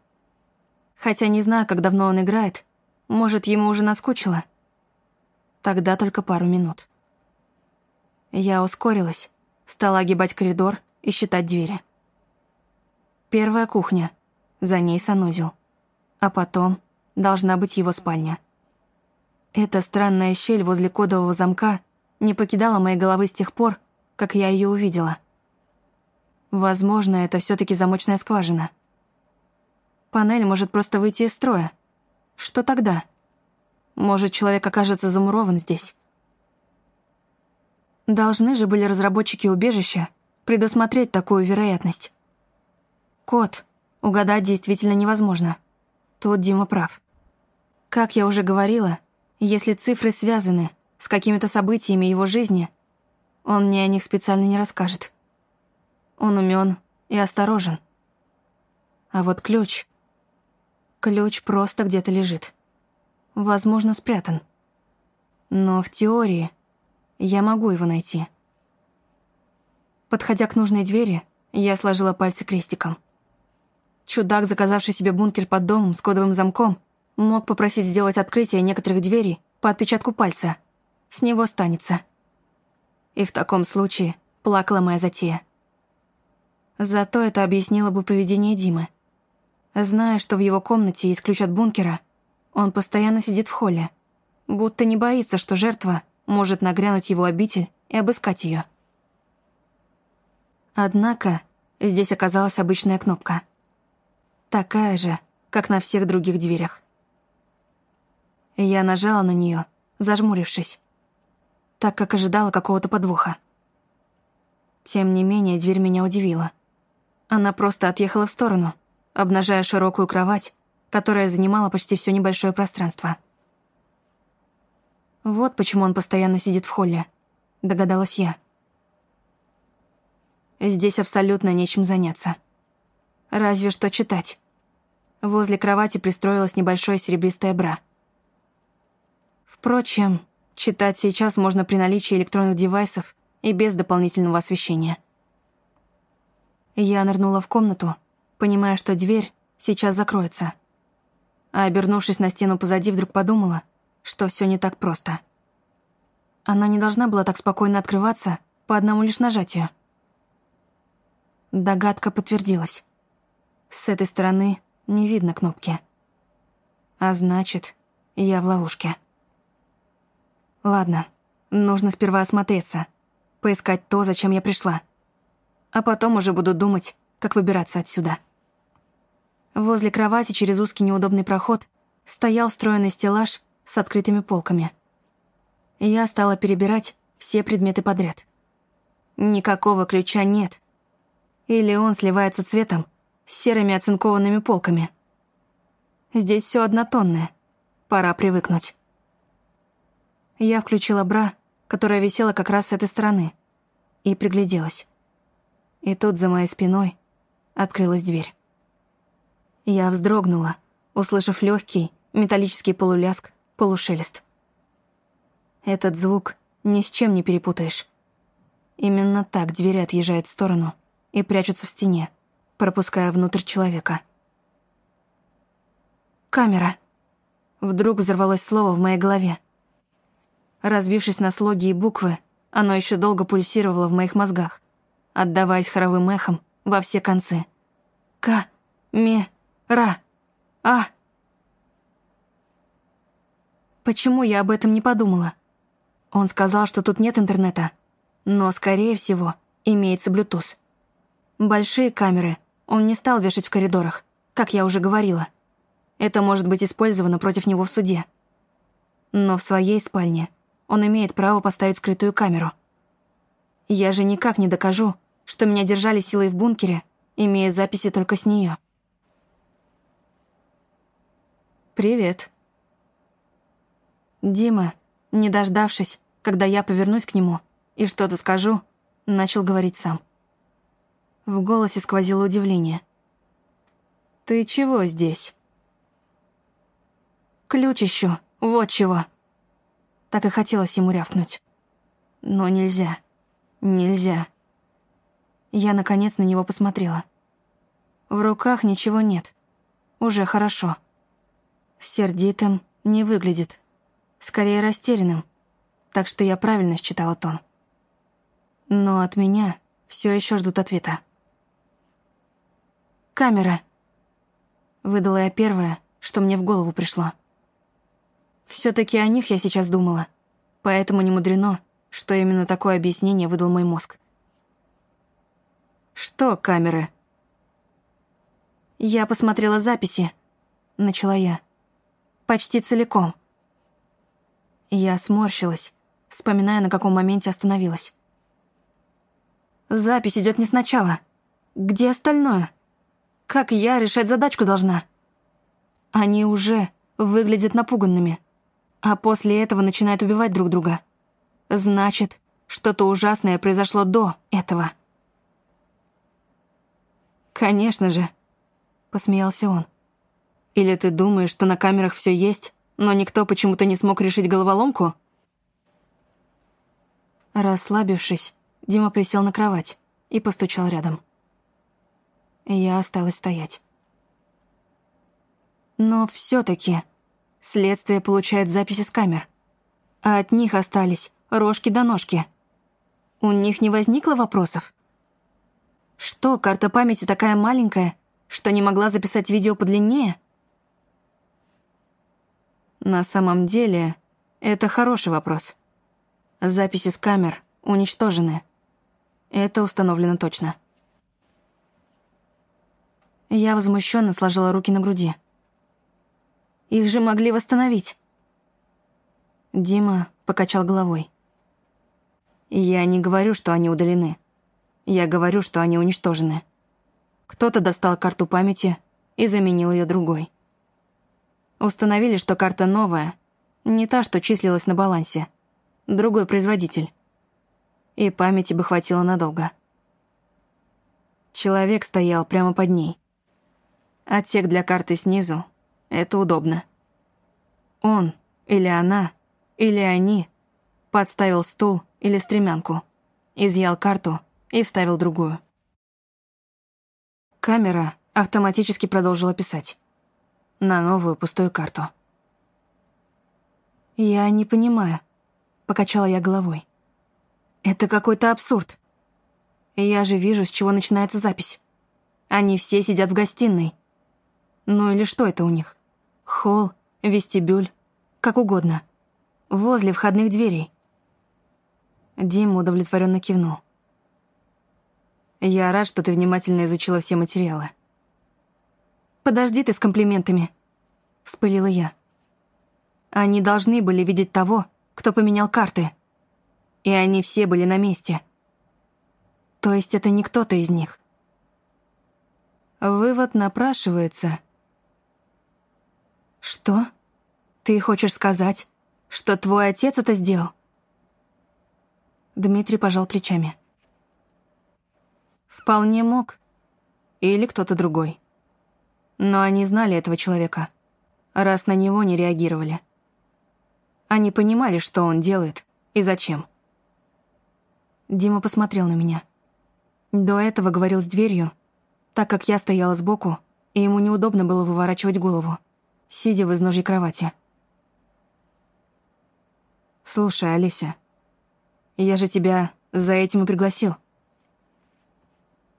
Хотя не знаю, как давно он играет, может, ему уже наскучило? Тогда только пару минут. Я ускорилась, стала огибать коридор и считать двери. Первая кухня, за ней санузел. А потом должна быть его спальня. Эта странная щель возле кодового замка не покидала моей головы с тех пор, как я ее увидела. Возможно, это все таки замочная скважина. Панель может просто выйти из строя — что тогда? Может, человек окажется замурован здесь? Должны же были разработчики убежища предусмотреть такую вероятность. Код угадать действительно невозможно. Тут Дима прав. Как я уже говорила, если цифры связаны с какими-то событиями его жизни, он мне о них специально не расскажет. Он умен и осторожен. А вот ключ Ключ просто где-то лежит. Возможно, спрятан. Но в теории Я могу его найти. Подходя к нужной двери, я сложила пальцы крестиком. Чудак, заказавший себе бункер под домом с кодовым замком, мог попросить сделать открытие некоторых дверей по отпечатку пальца. С него останется. И в таком случае плакала моя затея. Зато это объяснило бы поведение Димы. Зная, что в его комнате есть ключ от бункера, он постоянно сидит в холле, будто не боится, что жертва может нагрянуть его обитель и обыскать ее. Однако здесь оказалась обычная кнопка. Такая же, как на всех других дверях. Я нажала на нее, зажмурившись, так как ожидала какого-то подвоха. Тем не менее, дверь меня удивила. Она просто отъехала в сторону, обнажая широкую кровать, которая занимала почти все небольшое пространство. Вот почему он постоянно сидит в холле, догадалась я. Здесь абсолютно нечем заняться. Разве что читать. Возле кровати пристроилась небольшое серебристое бра. Впрочем, читать сейчас можно при наличии электронных девайсов и без дополнительного освещения. Я нырнула в комнату, понимая, что дверь сейчас закроется. А обернувшись на стену позади, вдруг подумала, что все не так просто. Она не должна была так спокойно открываться по одному лишь нажатию. Догадка подтвердилась. С этой стороны не видно кнопки. А значит, я в ловушке. Ладно, нужно сперва осмотреться, поискать то, зачем я пришла. А потом уже буду думать, как выбираться отсюда. Возле кровати через узкий неудобный проход стоял встроенный стеллаж с открытыми полками. Я стала перебирать все предметы подряд. Никакого ключа нет. Или он сливается цветом с серыми оцинкованными полками. Здесь все однотонное. Пора привыкнуть. Я включила бра, которая висела как раз с этой стороны, и пригляделась. И тут за моей спиной открылась дверь. Я вздрогнула, услышав легкий металлический полуляск, полушелест. Этот звук ни с чем не перепутаешь. Именно так двери отъезжают в сторону и прячутся в стене, пропуская внутрь человека. «Камера!» Вдруг взорвалось слово в моей голове. Разбившись на слоги и буквы, оно еще долго пульсировало в моих мозгах, отдаваясь хоровым эхом во все концы. «К, ме, Ра. А. Почему я об этом не подумала? Он сказал, что тут нет интернета. Но, скорее всего, имеется Bluetooth. Большие камеры он не стал вешать в коридорах, как я уже говорила. Это может быть использовано против него в суде. Но в своей спальне он имеет право поставить скрытую камеру. Я же никак не докажу, что меня держали силой в бункере, имея записи только с нее. «Привет». Дима, не дождавшись, когда я повернусь к нему и что-то скажу, начал говорить сам. В голосе сквозило удивление. «Ты чего здесь?» «Ключ ищу, вот чего». Так и хотелось ему рявкнуть. Но нельзя, нельзя. Я, наконец, на него посмотрела. В руках ничего нет. Уже хорошо. Сердитым не выглядит. Скорее растерянным. Так что я правильно считала тон. Но от меня все еще ждут ответа. «Камера!» Выдала я первое, что мне в голову пришло. все таки о них я сейчас думала, поэтому не мудрено, что именно такое объяснение выдал мой мозг. «Что камеры?» «Я посмотрела записи», — начала я почти целиком. Я сморщилась, вспоминая, на каком моменте остановилась. Запись идет не сначала. Где остальное? Как я решать задачку должна? Они уже выглядят напуганными, а после этого начинают убивать друг друга. Значит, что-то ужасное произошло до этого. «Конечно же», — посмеялся он. Или ты думаешь, что на камерах все есть, но никто почему-то не смог решить головоломку? Расслабившись, Дима присел на кровать и постучал рядом. Я осталась стоять. Но все таки следствие получает записи с камер. А от них остались рожки до ножки. У них не возникло вопросов? Что, карта памяти такая маленькая, что не могла записать видео подлиннее? На самом деле, это хороший вопрос. Записи с камер уничтожены. Это установлено точно. Я возмущенно сложила руки на груди. Их же могли восстановить. Дима покачал головой. Я не говорю, что они удалены. Я говорю, что они уничтожены. Кто-то достал карту памяти и заменил ее другой. Установили, что карта новая, не та, что числилась на балансе. Другой производитель. И памяти бы хватило надолго. Человек стоял прямо под ней. Отсек для карты снизу — это удобно. Он или она, или они подставил стул или стремянку, изъял карту и вставил другую. Камера автоматически продолжила писать на новую пустую карту. «Я не понимаю», — покачала я головой. «Это какой-то абсурд. Я же вижу, с чего начинается запись. Они все сидят в гостиной. Ну или что это у них? Холл, вестибюль, как угодно. Возле входных дверей». Дима удовлетворенно кивнул. «Я рад, что ты внимательно изучила все материалы. «Подожди ты с комплиментами», — вспылила я. Они должны были видеть того, кто поменял карты. И они все были на месте. То есть это не кто-то из них. Вывод напрашивается. Что? Ты хочешь сказать, что твой отец это сделал? Дмитрий пожал плечами. Вполне мог. Или кто-то другой. Но они знали этого человека, раз на него не реагировали. Они понимали, что он делает и зачем. Дима посмотрел на меня. До этого говорил с дверью, так как я стояла сбоку, и ему неудобно было выворачивать голову, сидя в изножье кровати. «Слушай, Олеся, я же тебя за этим и пригласил».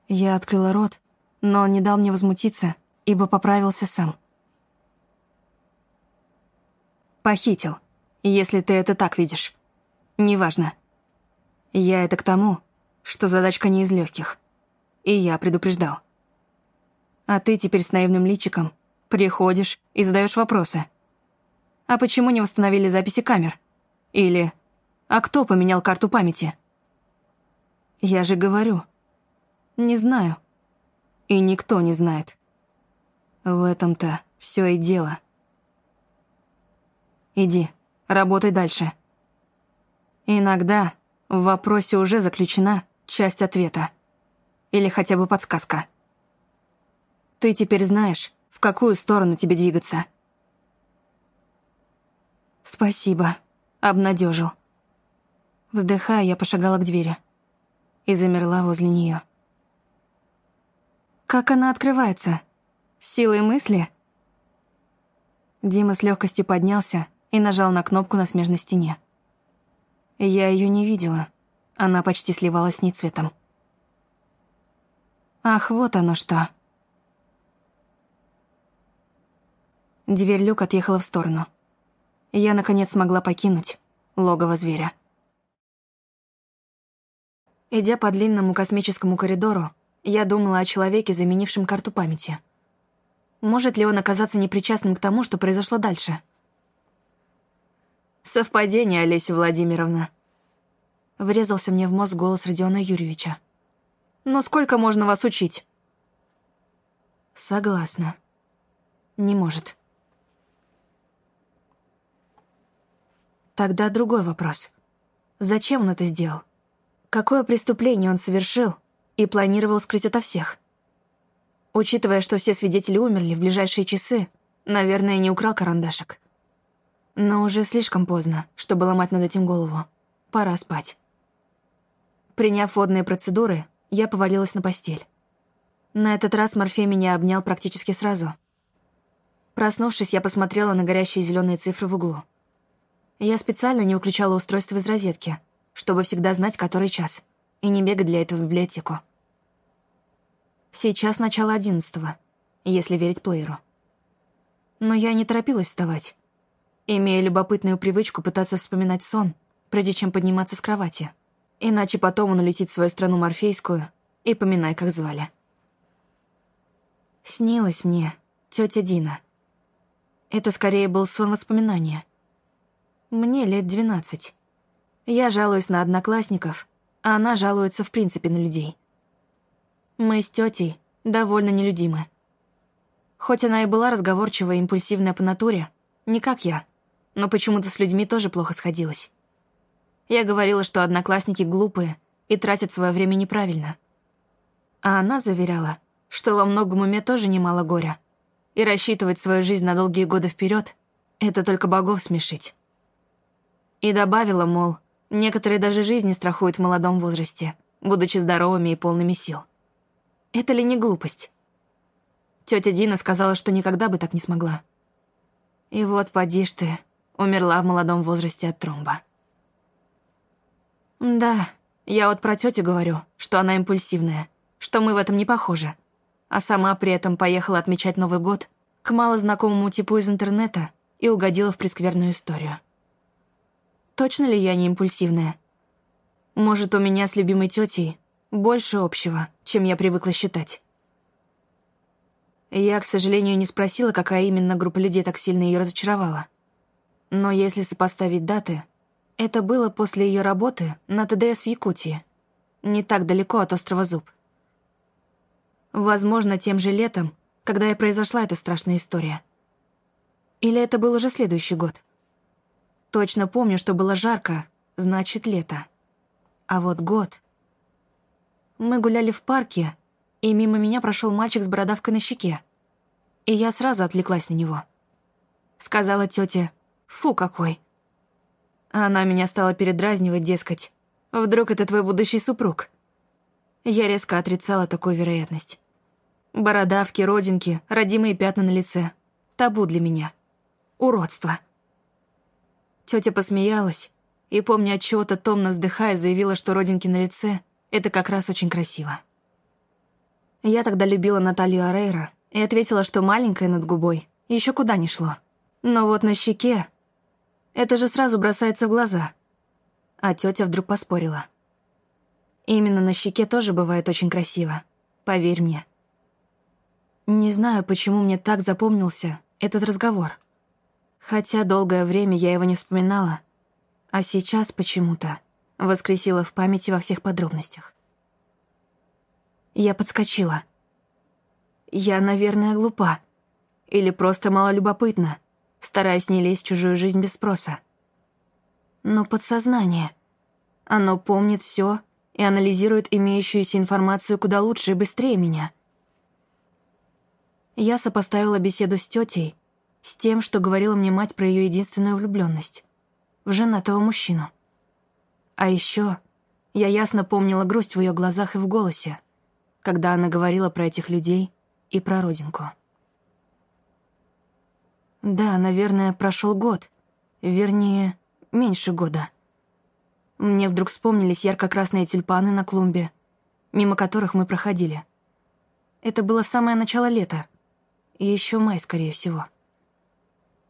Я открыла рот, но он не дал мне возмутиться ибо поправился сам. Похитил, если ты это так видишь. Неважно. Я это к тому, что задачка не из легких. И я предупреждал. А ты теперь с наивным личиком приходишь и задаешь вопросы. А почему не восстановили записи камер? Или «А кто поменял карту памяти?» Я же говорю. Не знаю. И никто не знает. В этом-то все и дело. Иди, работай дальше. Иногда в вопросе уже заключена часть ответа. Или хотя бы подсказка. Ты теперь знаешь, в какую сторону тебе двигаться. Спасибо, обнадежил. Вздыхая, я пошагала к двери и замерла возле нее. Как она открывается? Силой мысли? Дима с легкостью поднялся и нажал на кнопку на смежной стене. Я ее не видела. Она почти сливалась с ней цветом. Ах, вот оно что. Дверь люк отъехала в сторону. Я, наконец, смогла покинуть логово зверя. Идя по длинному космическому коридору, я думала о человеке, заменившем карту памяти — может ли он оказаться непричастным к тому, что произошло дальше? «Совпадение, Олеся Владимировна», — врезался мне в мозг голос Родиона Юрьевича. «Но сколько можно вас учить?» «Согласна. Не может». Тогда другой вопрос. Зачем он это сделал? Какое преступление он совершил и планировал скрыть ото всех? Учитывая, что все свидетели умерли в ближайшие часы, наверное, не украл карандашик. Но уже слишком поздно, чтобы ломать над этим голову. Пора спать. Приняв водные процедуры, я повалилась на постель. На этот раз Морфей меня обнял практически сразу. Проснувшись, я посмотрела на горящие зеленые цифры в углу. Я специально не выключала устройство из розетки, чтобы всегда знать, который час, и не бегать для этого в библиотеку. Сейчас начало одиннадцатого, если верить плееру. Но я не торопилась вставать, имея любопытную привычку пытаться вспоминать сон, прежде чем подниматься с кровати. Иначе потом он улетит в свою страну Морфейскую и поминай, как звали. Снилась мне тетя Дина. Это скорее был сон воспоминания. Мне лет двенадцать. Я жалуюсь на одноклассников, а она жалуется в принципе на людей. Мы с тетей довольно нелюдимы. Хоть она и была разговорчивая и импульсивная по натуре, не как я, но почему-то с людьми тоже плохо сходилась. Я говорила, что одноклассники глупые и тратят свое время неправильно. А она заверяла, что во многом уме тоже немало горя, и рассчитывать свою жизнь на долгие годы вперед — это только богов смешить. И добавила, мол, некоторые даже жизни страхуют в молодом возрасте, будучи здоровыми и полными сил. Это ли не глупость? Тетя Дина сказала, что никогда бы так не смогла. И вот, поди ж ты, умерла в молодом возрасте от тромба. Да, я вот про тетю говорю, что она импульсивная, что мы в этом не похожи. А сама при этом поехала отмечать Новый год к малознакомому типу из интернета и угодила в прескверную историю. Точно ли я не импульсивная? Может, у меня с любимой тетей больше общего, чем я привыкла считать. Я, к сожалению, не спросила, какая именно группа людей так сильно ее разочаровала. Но если сопоставить даты, это было после ее работы на ТДС в Якутии, не так далеко от острова Зуб. Возможно, тем же летом, когда и произошла эта страшная история. Или это был уже следующий год. Точно помню, что было жарко, значит, лето. А вот год... Мы гуляли в парке, и мимо меня прошел мальчик с бородавкой на щеке. И я сразу отвлеклась на него. Сказала тете «Фу, какой!» Она меня стала передразнивать, дескать, «Вдруг это твой будущий супруг?» Я резко отрицала такую вероятность. Бородавки, родинки, родимые пятна на лице. Табу для меня. Уродство. Тетя посмеялась и, помня от чего-то томно вздыхая, заявила, что родинки на лице это как раз очень красиво. Я тогда любила Наталью Арейра и ответила, что маленькая над губой еще куда не шло. Но вот на щеке... Это же сразу бросается в глаза. А тетя вдруг поспорила. Именно на щеке тоже бывает очень красиво. Поверь мне. Не знаю, почему мне так запомнился этот разговор. Хотя долгое время я его не вспоминала. А сейчас почему-то воскресила в памяти во всех подробностях. Я подскочила. Я, наверное, глупа. Или просто мало любопытна, стараясь не лезть в чужую жизнь без спроса. Но подсознание. Оно помнит все и анализирует имеющуюся информацию куда лучше и быстрее меня. Я сопоставила беседу с тетей с тем, что говорила мне мать про ее единственную влюбленность в женатого мужчину. А еще я ясно помнила грусть в ее глазах и в голосе, когда она говорила про этих людей и про родинку. Да, наверное, прошел год. Вернее, меньше года. Мне вдруг вспомнились ярко-красные тюльпаны на клумбе, мимо которых мы проходили. Это было самое начало лета. И еще май, скорее всего.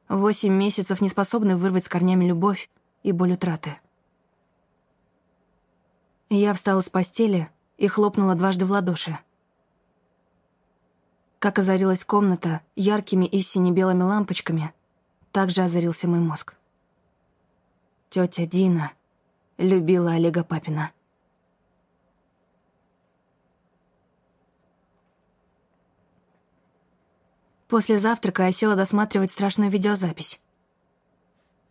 Восемь месяцев не способны вырвать с корнями любовь и боль утраты. Я встала с постели и хлопнула дважды в ладоши. Как озарилась комната яркими и сине-белыми лампочками, так же озарился мой мозг. Тетя Дина любила Олега Папина. После завтрака я села досматривать страшную видеозапись.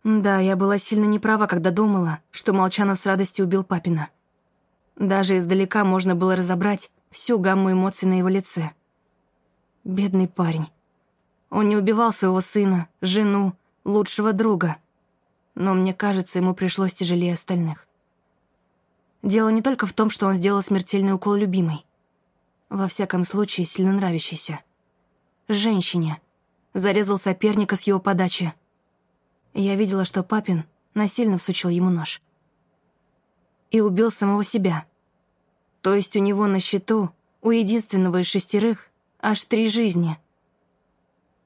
Да, я была сильно неправа, когда думала, что Молчанов с радостью убил Папина. Даже издалека можно было разобрать всю гамму эмоций на его лице. Бедный парень. Он не убивал своего сына, жену, лучшего друга. Но мне кажется, ему пришлось тяжелее остальных. Дело не только в том, что он сделал смертельный укол любимой. Во всяком случае, сильно нравящейся. Женщине. Зарезал соперника с его подачи. Я видела, что папин насильно всучил ему нож. И убил самого себя. То есть у него на счету, у единственного из шестерых, аж три жизни.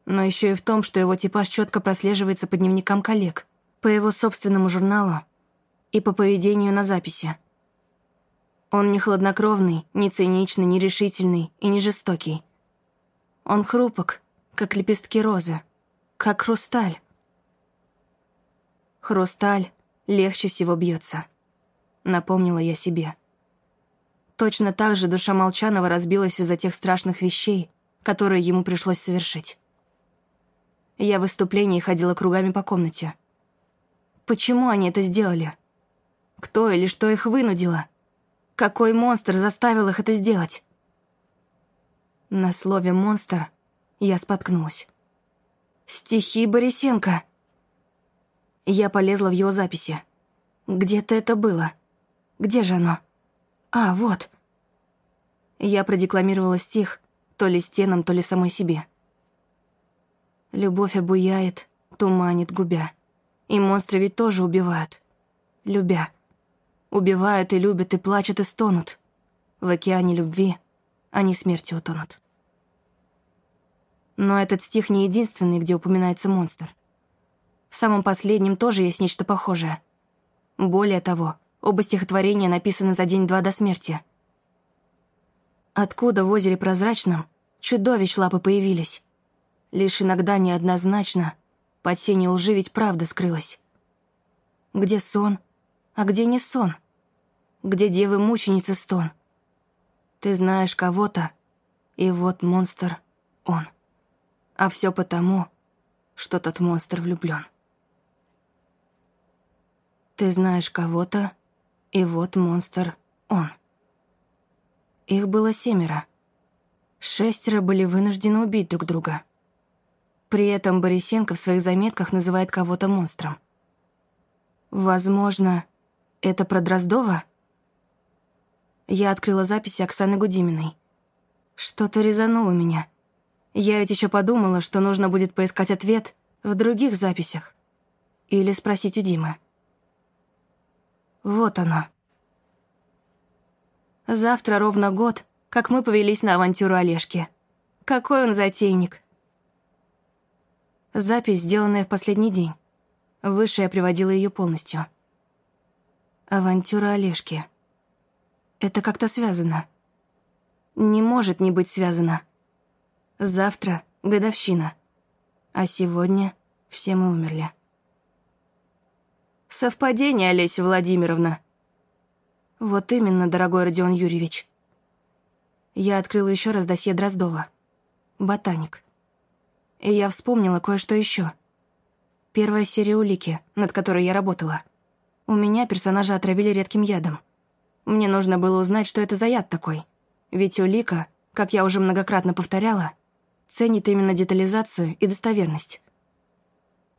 Но еще и в том, что его типаж четко прослеживается по дневникам коллег, по его собственному журналу и по поведению на записи. Он не хладнокровный, не циничный, не решительный и не жестокий. Он хрупок, как лепестки розы, как хрусталь. Хрусталь легче всего бьется, напомнила я себе. Точно так же душа Молчанова разбилась из-за тех страшных вещей, которые ему пришлось совершить. Я в выступлении ходила кругами по комнате. Почему они это сделали? Кто или что их вынудило? Какой монстр заставил их это сделать? На слове «монстр» я споткнулась. «Стихи Борисенко!» Я полезла в его записи. Где-то это было. Где же оно? А, вот. Я продекламировала стих, то ли стенам, то ли самой себе. Любовь обуяет, туманит, губя. И монстры ведь тоже убивают. Любя. Убивают и любят, и плачут, и стонут. В океане любви они смертью утонут. Но этот стих не единственный, где упоминается монстр. В самом последнем тоже есть нечто похожее. Более того, оба стихотворения написаны за день-два до смерти. Откуда в озере прозрачном чудовищ лапы появились? Лишь иногда неоднозначно под сенью лжи ведь правда скрылась. Где сон, а где не сон? Где девы-мученицы стон? Ты знаешь кого-то, и вот монстр он. А все потому, что тот монстр влюблен. Ты знаешь кого-то, и вот монстр он. Их было семеро. Шестеро были вынуждены убить друг друга. При этом Борисенко в своих заметках называет кого-то монстром. Возможно, это про Дроздова? Я открыла записи Оксаны Гудиминой. Что-то резануло меня. Я ведь еще подумала, что нужно будет поискать ответ в других записях. Или спросить у Димы. Вот оно. Завтра ровно год, как мы повелись на авантюру Олежки. Какой он затейник. Запись, сделанная в последний день. Выше я приводила ее полностью. Авантюра Олежки. Это как-то связано. Не может не быть связано. Завтра — годовщина. А сегодня все мы умерли. Совпадение, Олеся Владимировна. Вот именно, дорогой Родион Юрьевич. Я открыла еще раз досье Дроздова. Ботаник. И я вспомнила кое-что еще. Первая серия улики, над которой я работала. У меня персонажа отравили редким ядом. Мне нужно было узнать, что это за яд такой. Ведь улика, как я уже многократно повторяла, ценит именно детализацию и достоверность.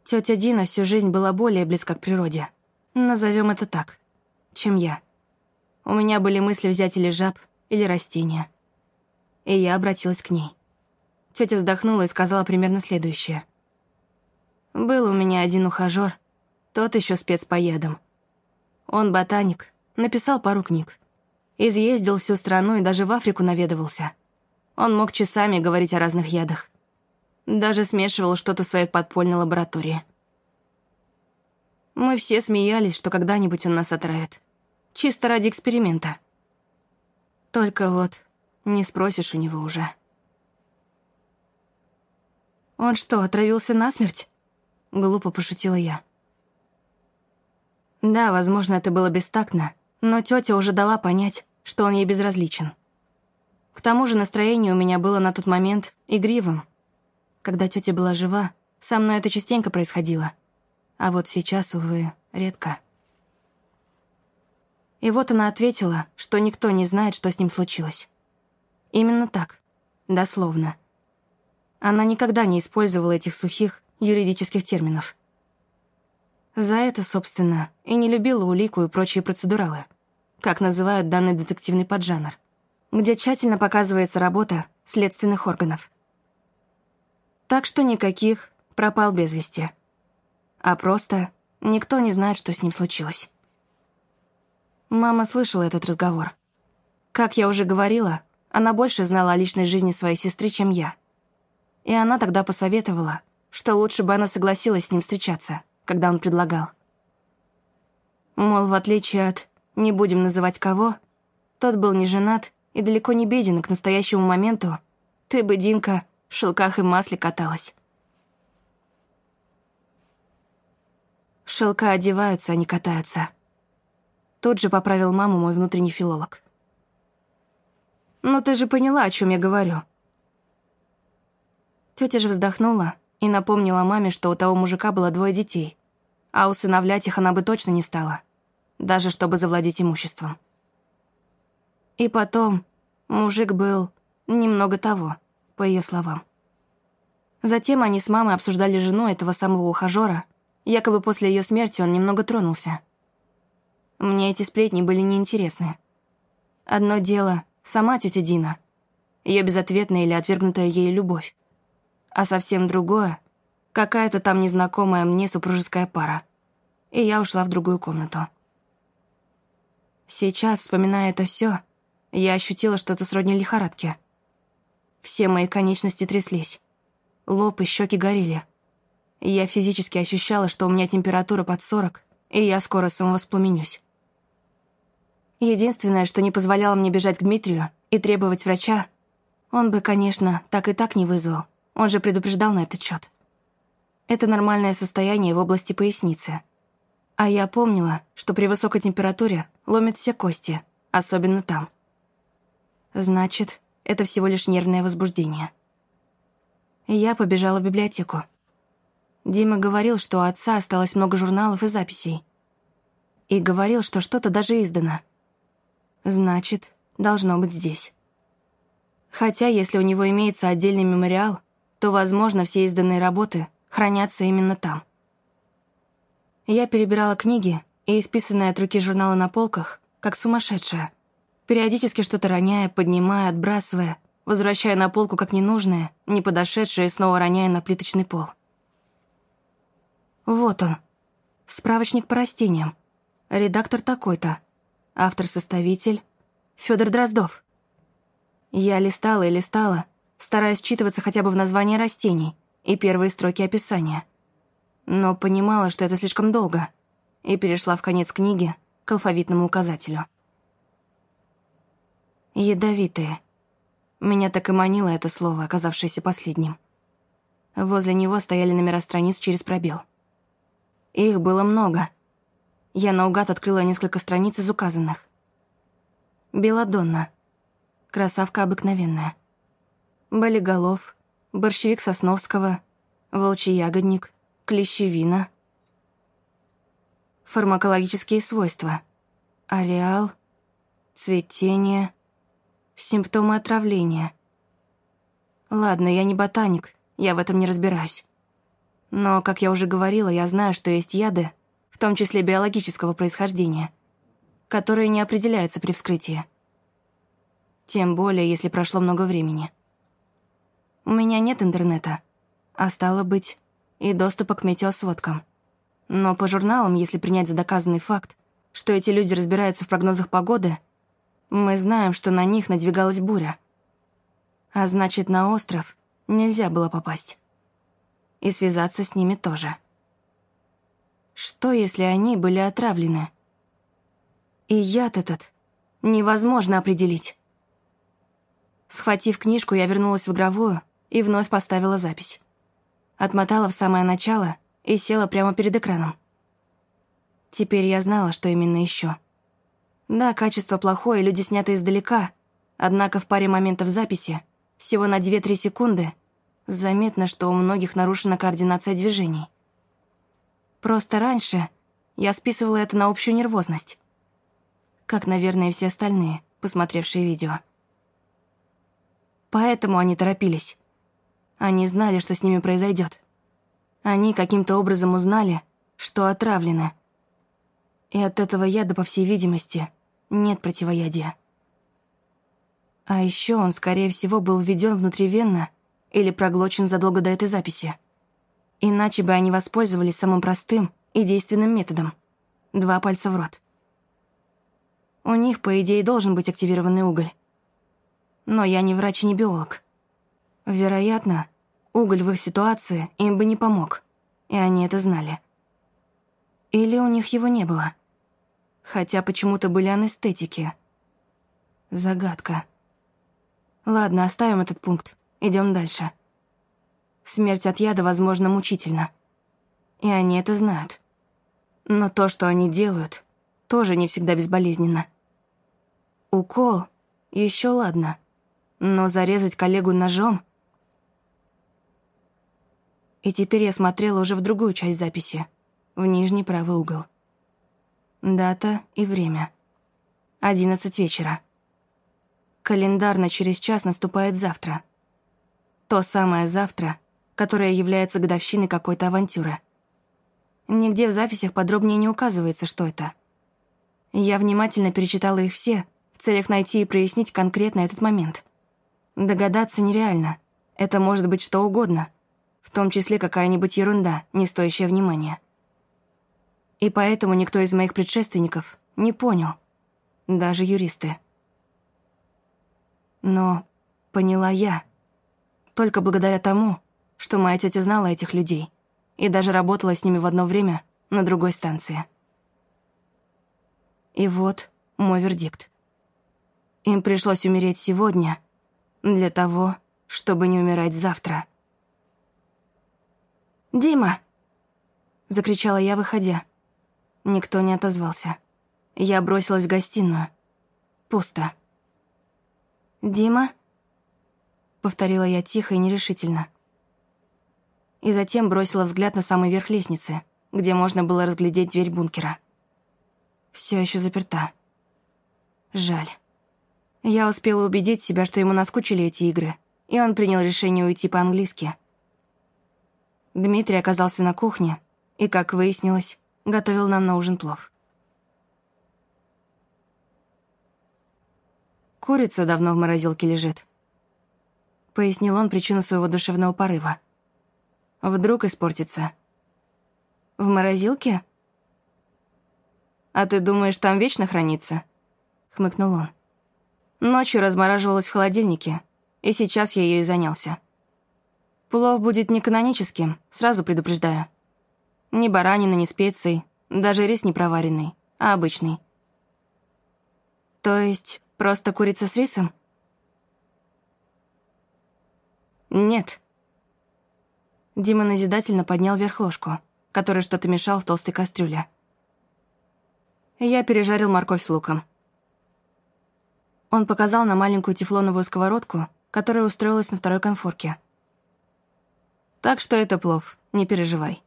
Тетя Дина всю жизнь была более близка к природе. Назовем это так, чем я. У меня были мысли взять или жаб, или растения. И я обратилась к ней. Тетя вздохнула и сказала примерно следующее. «Был у меня один ухажёр, тот еще спец по ядам. Он ботаник, написал пару книг. Изъездил всю страну и даже в Африку наведывался. Он мог часами говорить о разных ядах. Даже смешивал что-то в своей подпольной лаборатории. Мы все смеялись, что когда-нибудь он нас отравит. Чисто ради эксперимента. Только вот не спросишь у него уже. «Он что, отравился насмерть?» Глупо пошутила я. Да, возможно, это было бестактно, но тетя уже дала понять, что он ей безразличен. К тому же настроение у меня было на тот момент игривым. Когда тетя была жива, со мной это частенько происходило. А вот сейчас, увы, редко. И вот она ответила, что никто не знает, что с ним случилось. Именно так, дословно. Она никогда не использовала этих сухих юридических терминов. За это, собственно, и не любила улику и прочие процедуралы. как называют данный детективный поджанр, где тщательно показывается работа следственных органов. Так что никаких пропал без вести. А просто никто не знает, что с ним случилось. Мама слышала этот разговор. Как я уже говорила, она больше знала о личной жизни своей сестры, чем я. И она тогда посоветовала, что лучше бы она согласилась с ним встречаться, когда он предлагал. Мол, в отличие от «не будем называть кого», тот был не женат и далеко не беден к настоящему моменту. Ты бы, Динка, в шелках и масле каталась. Шелка одеваются, а не катаются. Тут же поправил маму мой внутренний филолог. «Ну ты же поняла, о чем я говорю». Тетя же вздохнула и напомнила маме, что у того мужика было двое детей, а усыновлять их она бы точно не стала, даже чтобы завладеть имуществом. И потом, мужик был немного того, по ее словам. Затем они с мамой обсуждали жену этого самого ухажера, якобы после ее смерти он немного тронулся. Мне эти сплетни были неинтересны. Одно дело — сама тетя Дина, ее безответная или отвергнутая ей любовь, а совсем другое — какая-то там незнакомая мне супружеская пара. И я ушла в другую комнату. Сейчас, вспоминая это все, я ощутила что-то сродни лихорадки. Все мои конечности тряслись. Лоб и щеки горели. Я физически ощущала, что у меня температура под 40, и я скоро самовоспламенюсь. Единственное, что не позволяло мне бежать к Дмитрию и требовать врача, он бы, конечно, так и так не вызвал. Он же предупреждал на этот счет. Это нормальное состояние в области поясницы. А я помнила, что при высокой температуре ломят все кости, особенно там. Значит, это всего лишь нервное возбуждение. Я побежала в библиотеку. Дима говорил, что у отца осталось много журналов и записей. И говорил, что что-то даже издано. Значит, должно быть здесь. Хотя, если у него имеется отдельный мемориал, то, возможно, все изданные работы хранятся именно там. Я перебирала книги и исписанные от руки журналы на полках, как сумасшедшая, периодически что-то роняя, поднимая, отбрасывая — возвращая на полку как ненужное, не подошедшее снова роняя на плиточный пол. Вот он. Справочник по растениям. Редактор такой-то. Автор-составитель Федор Дроздов. Я листала и листала, стараясь читываться хотя бы в названии растений и первые строки описания. Но понимала, что это слишком долго, и перешла в конец книги к алфавитному указателю. Ядовитые. Меня так и манило это слово, оказавшееся последним. Возле него стояли номера страниц через пробел. Их было много. Я наугад открыла несколько страниц из указанных. Беладонна. Красавка обыкновенная. Болиголов. Борщевик Сосновского. Волчий ягодник. Клещевина. Фармакологические свойства. Ареал. Цветение. Симптомы отравления. Ладно, я не ботаник, я в этом не разбираюсь. Но, как я уже говорила, я знаю, что есть яды, в том числе биологического происхождения, которые не определяются при вскрытии. Тем более, если прошло много времени. У меня нет интернета, а стало быть, и доступа к метеосводкам. Но по журналам, если принять за доказанный факт, что эти люди разбираются в прогнозах погоды — мы знаем, что на них надвигалась буря. А значит, на остров нельзя было попасть. И связаться с ними тоже. Что, если они были отравлены? И яд этот невозможно определить. Схватив книжку, я вернулась в игровую и вновь поставила запись. Отмотала в самое начало и села прямо перед экраном. Теперь я знала, что именно еще. Да, качество плохое, люди сняты издалека, однако в паре моментов записи, всего на 2-3 секунды, заметно, что у многих нарушена координация движений. Просто раньше я списывала это на общую нервозность. Как, наверное, все остальные, посмотревшие видео. Поэтому они торопились. Они знали, что с ними произойдет. Они каким-то образом узнали, что отравлены. И от этого яда, по всей видимости, нет противоядия. А еще он, скорее всего, был введен внутривенно или проглочен задолго до этой записи. Иначе бы они воспользовались самым простым и действенным методом. Два пальца в рот. У них, по идее, должен быть активированный уголь. Но я не врач и не биолог. Вероятно, уголь в их ситуации им бы не помог, и они это знали. Или у них его не было. Хотя почему-то были анестетики. Загадка. Ладно, оставим этот пункт. Идем дальше. Смерть от яда, возможно, мучительна. И они это знают. Но то, что они делают, тоже не всегда безболезненно. Укол — еще ладно. Но зарезать коллегу ножом... И теперь я смотрела уже в другую часть записи, в нижний правый угол. Дата и время. Одиннадцать вечера. Календарно через час наступает завтра. То самое завтра, которое является годовщиной какой-то авантюры. Нигде в записях подробнее не указывается, что это. Я внимательно перечитала их все, в целях найти и прояснить конкретно этот момент. Догадаться нереально. Это может быть что угодно, в том числе какая-нибудь ерунда, не стоящая внимания. И поэтому никто из моих предшественников не понял, даже юристы. Но поняла я, только благодаря тому, что моя тетя знала этих людей — и даже работала с ними в одно время на другой станции. И вот мой вердикт. Им пришлось умереть сегодня для того, чтобы не умирать завтра. «Дима!» — закричала я, выходя. Никто не отозвался. Я бросилась в гостиную. Пусто. «Дима?» — повторила я тихо и нерешительно и затем бросила взгляд на самый верх лестницы, где можно было разглядеть дверь бункера. Все еще заперта. Жаль. Я успела убедить себя, что ему наскучили эти игры, и он принял решение уйти по-английски. Дмитрий оказался на кухне и, как выяснилось, готовил нам на ужин плов. «Курица давно в морозилке лежит», — пояснил он причину своего душевного порыва — Вдруг испортится. В морозилке? А ты думаешь, там вечно хранится? Хмыкнул он. Ночью размораживалась в холодильнике, и сейчас я и занялся. Плов будет не каноническим, сразу предупреждаю. Ни баранина, ни специй, даже рис не проваренный, а обычный. То есть просто курица с рисом? Нет. Дима назидательно поднял вверх ложку, которой что-то мешал в толстой кастрюле. Я пережарил морковь с луком. Он показал на маленькую тефлоновую сковородку, которая устроилась на второй конфорке. «Так что это плов, не переживай».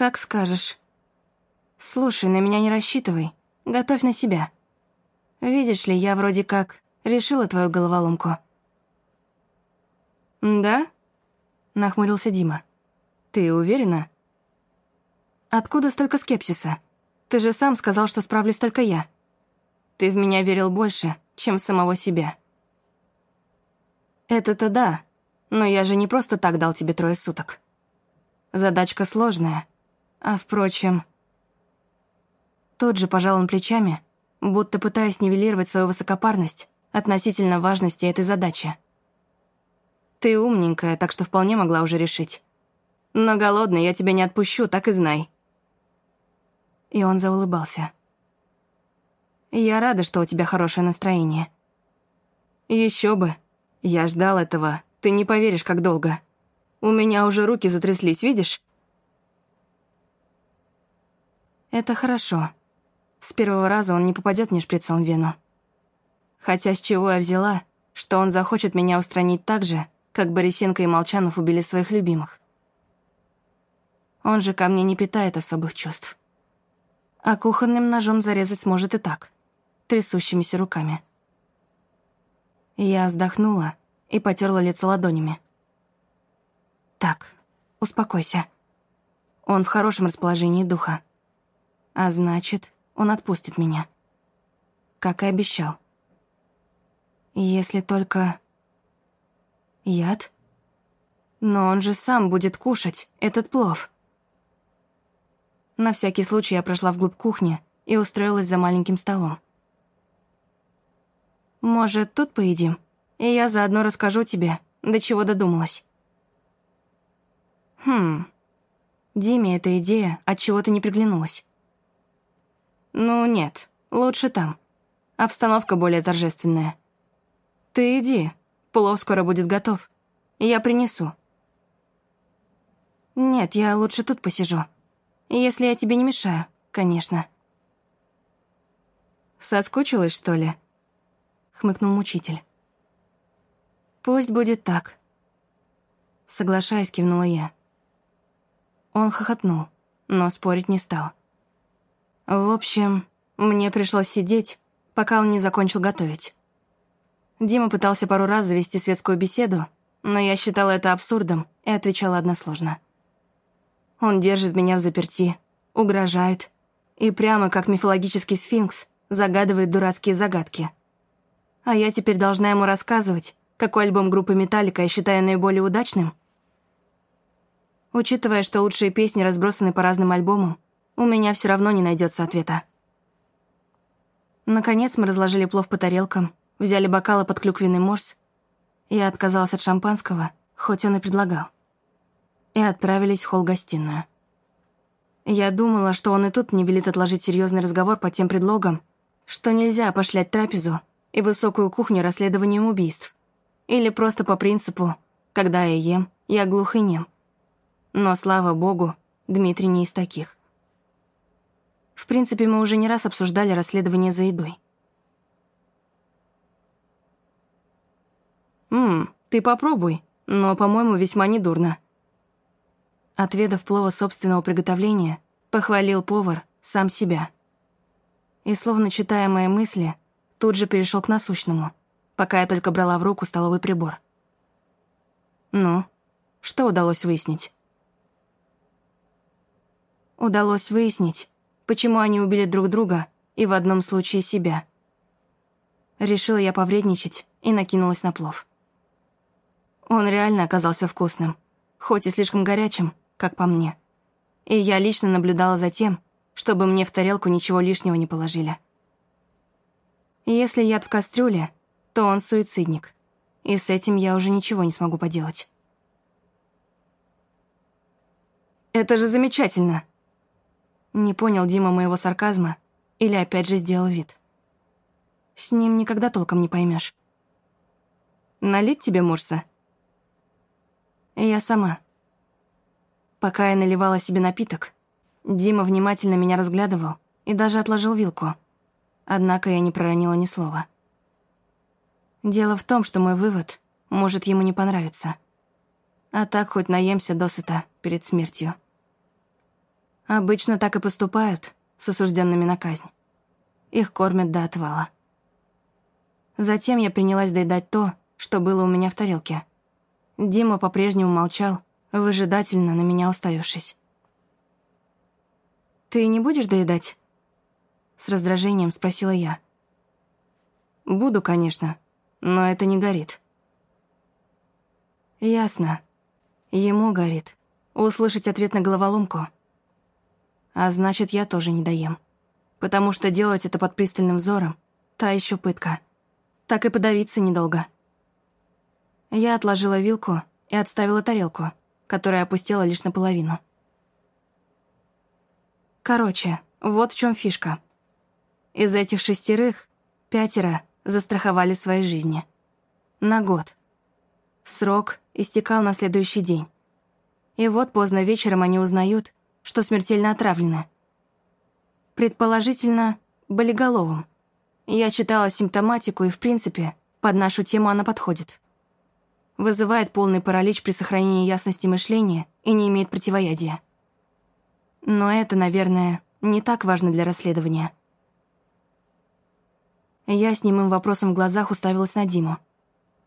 «Как скажешь. Слушай, на меня не рассчитывай, готовь на себя. Видишь ли, я вроде как решила твою головоломку». «Да?» — нахмурился Дима. «Ты уверена?» «Откуда столько скепсиса? Ты же сам сказал, что справлюсь только я. Ты в меня верил больше, чем в самого себя». «Это-то да, но я же не просто так дал тебе трое суток. Задачка сложная, а, впрочем...» Тот же пожал он плечами, будто пытаясь нивелировать свою высокопарность относительно важности этой задачи. Ты умненькая, так что вполне могла уже решить. Но голодный я тебя не отпущу, так и знай». И он заулыбался. «Я рада, что у тебя хорошее настроение». Еще бы. Я ждал этого. Ты не поверишь, как долго. У меня уже руки затряслись, видишь?» «Это хорошо. С первого раза он не попадет мне шприцом в вену. Хотя с чего я взяла, что он захочет меня устранить так же, как Борисенко и Молчанов убили своих любимых. Он же ко мне не питает особых чувств. А кухонным ножом зарезать сможет и так, трясущимися руками. Я вздохнула и потерла лицо ладонями. Так, успокойся. Он в хорошем расположении духа. А значит, он отпустит меня. как и обещал. Если только... Яд? Но он же сам будет кушать этот плов. На всякий случай я прошла вглубь кухни и устроилась за маленьким столом. «Может, тут поедим? И я заодно расскажу тебе, до чего додумалась». «Хм...» Диме эта идея от чего то не приглянулась. «Ну нет, лучше там. Обстановка более торжественная. Ты иди, плов скоро будет готов. Я принесу». «Нет, я лучше тут посижу. Если я тебе не мешаю, конечно». «Соскучилась, что ли?» — хмыкнул мучитель. «Пусть будет так». Соглашаясь, кивнула я. Он хохотнул, но спорить не стал. В общем, мне пришлось сидеть, пока он не закончил готовить. Дима пытался пару раз завести светскую беседу, но я считала это абсурдом и отвечала односложно. Он держит меня в заперти, угрожает и прямо как мифологический сфинкс загадывает дурацкие загадки. А я теперь должна ему рассказывать, какой альбом группы «Металлика» я считаю наиболее удачным? Учитывая, что лучшие песни разбросаны по разным альбомам, у меня все равно не найдется ответа. Наконец мы разложили плов по тарелкам, взяли бокалы под клюквенный морс. Я отказалась от шампанского, хоть он и предлагал. И отправились в холл-гостиную. Я думала, что он и тут не велит отложить серьезный разговор под тем предлогом, что нельзя пошлять трапезу и высокую кухню расследованием убийств. Или просто по принципу «когда я ем, я глух и нем». Но, слава богу, Дмитрий не из таких. В принципе, мы уже не раз обсуждали расследование за едой. «Ммм, ты попробуй, но, по-моему, весьма недурно». Отведав плова собственного приготовления, похвалил повар сам себя. И, словно читая мои мысли, тут же перешел к насущному, пока я только брала в руку столовый прибор. Ну, что удалось выяснить? удалось выяснить, почему они убили друг друга и в одном случае себя. Решила я повредничать и накинулась на плов. Он реально оказался вкусным, хоть и слишком горячим, как по мне. И я лично наблюдала за тем, чтобы мне в тарелку ничего лишнего не положили. Если яд в кастрюле, то он суицидник, и с этим я уже ничего не смогу поделать. «Это же замечательно!» Не понял Дима моего сарказма или опять же сделал вид. С ним никогда толком не поймешь. Налить тебе, Мурса? Я сама. Пока я наливала себе напиток, Дима внимательно меня разглядывал и даже отложил вилку. Однако я не проронила ни слова. Дело в том, что мой вывод может ему не понравиться. А так хоть наемся досыта перед смертью. Обычно так и поступают с осужденными на казнь. Их кормят до отвала. Затем я принялась доедать то, что было у меня в тарелке. Дима по-прежнему молчал, выжидательно на меня уставившись. «Ты не будешь доедать?» С раздражением спросила я. «Буду, конечно, но это не горит». «Ясно. Ему горит. Услышать ответ на головоломку — а значит, я тоже не доем. Потому что делать это под пристальным взором — та еще пытка. Так и подавиться недолго. Я отложила вилку и отставила тарелку, которая опустела лишь наполовину. Короче, вот в чем фишка. Из этих шестерых пятеро застраховали свои жизни. На год. Срок истекал на следующий день. И вот поздно вечером они узнают, что смертельно отравлена. Предположительно, болиголовым. Я читала симптоматику, и, в принципе, под нашу тему она подходит. Вызывает полный паралич при сохранении ясности мышления и не имеет противоядия. Но это, наверное, не так важно для расследования. Я с немым вопросом в глазах уставилась на Диму.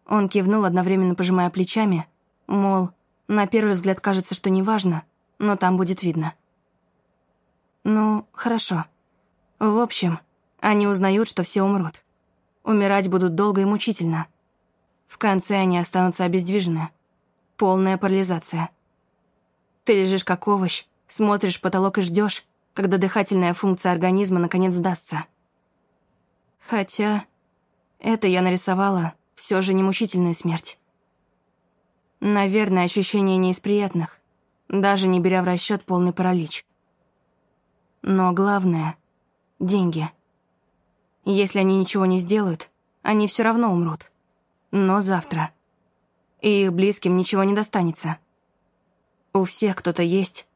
Он кивнул, одновременно пожимая плечами, мол, на первый взгляд кажется, что неважно, но там будет видно. Ну, хорошо. В общем, Они узнают, что все умрут. Умирать будут долго и мучительно. В конце они останутся обездвижены. Полная парализация. Ты лежишь как овощ, смотришь потолок и ждешь, когда дыхательная функция организма наконец сдастся. Хотя это я нарисовала все же не мучительную смерть. Наверное, ощущение не из приятных, даже не беря в расчет полный паралич. Но главное — деньги. Если они ничего не сделают, они все равно умрут. Но завтра. И их близким ничего не достанется. У всех кто-то есть,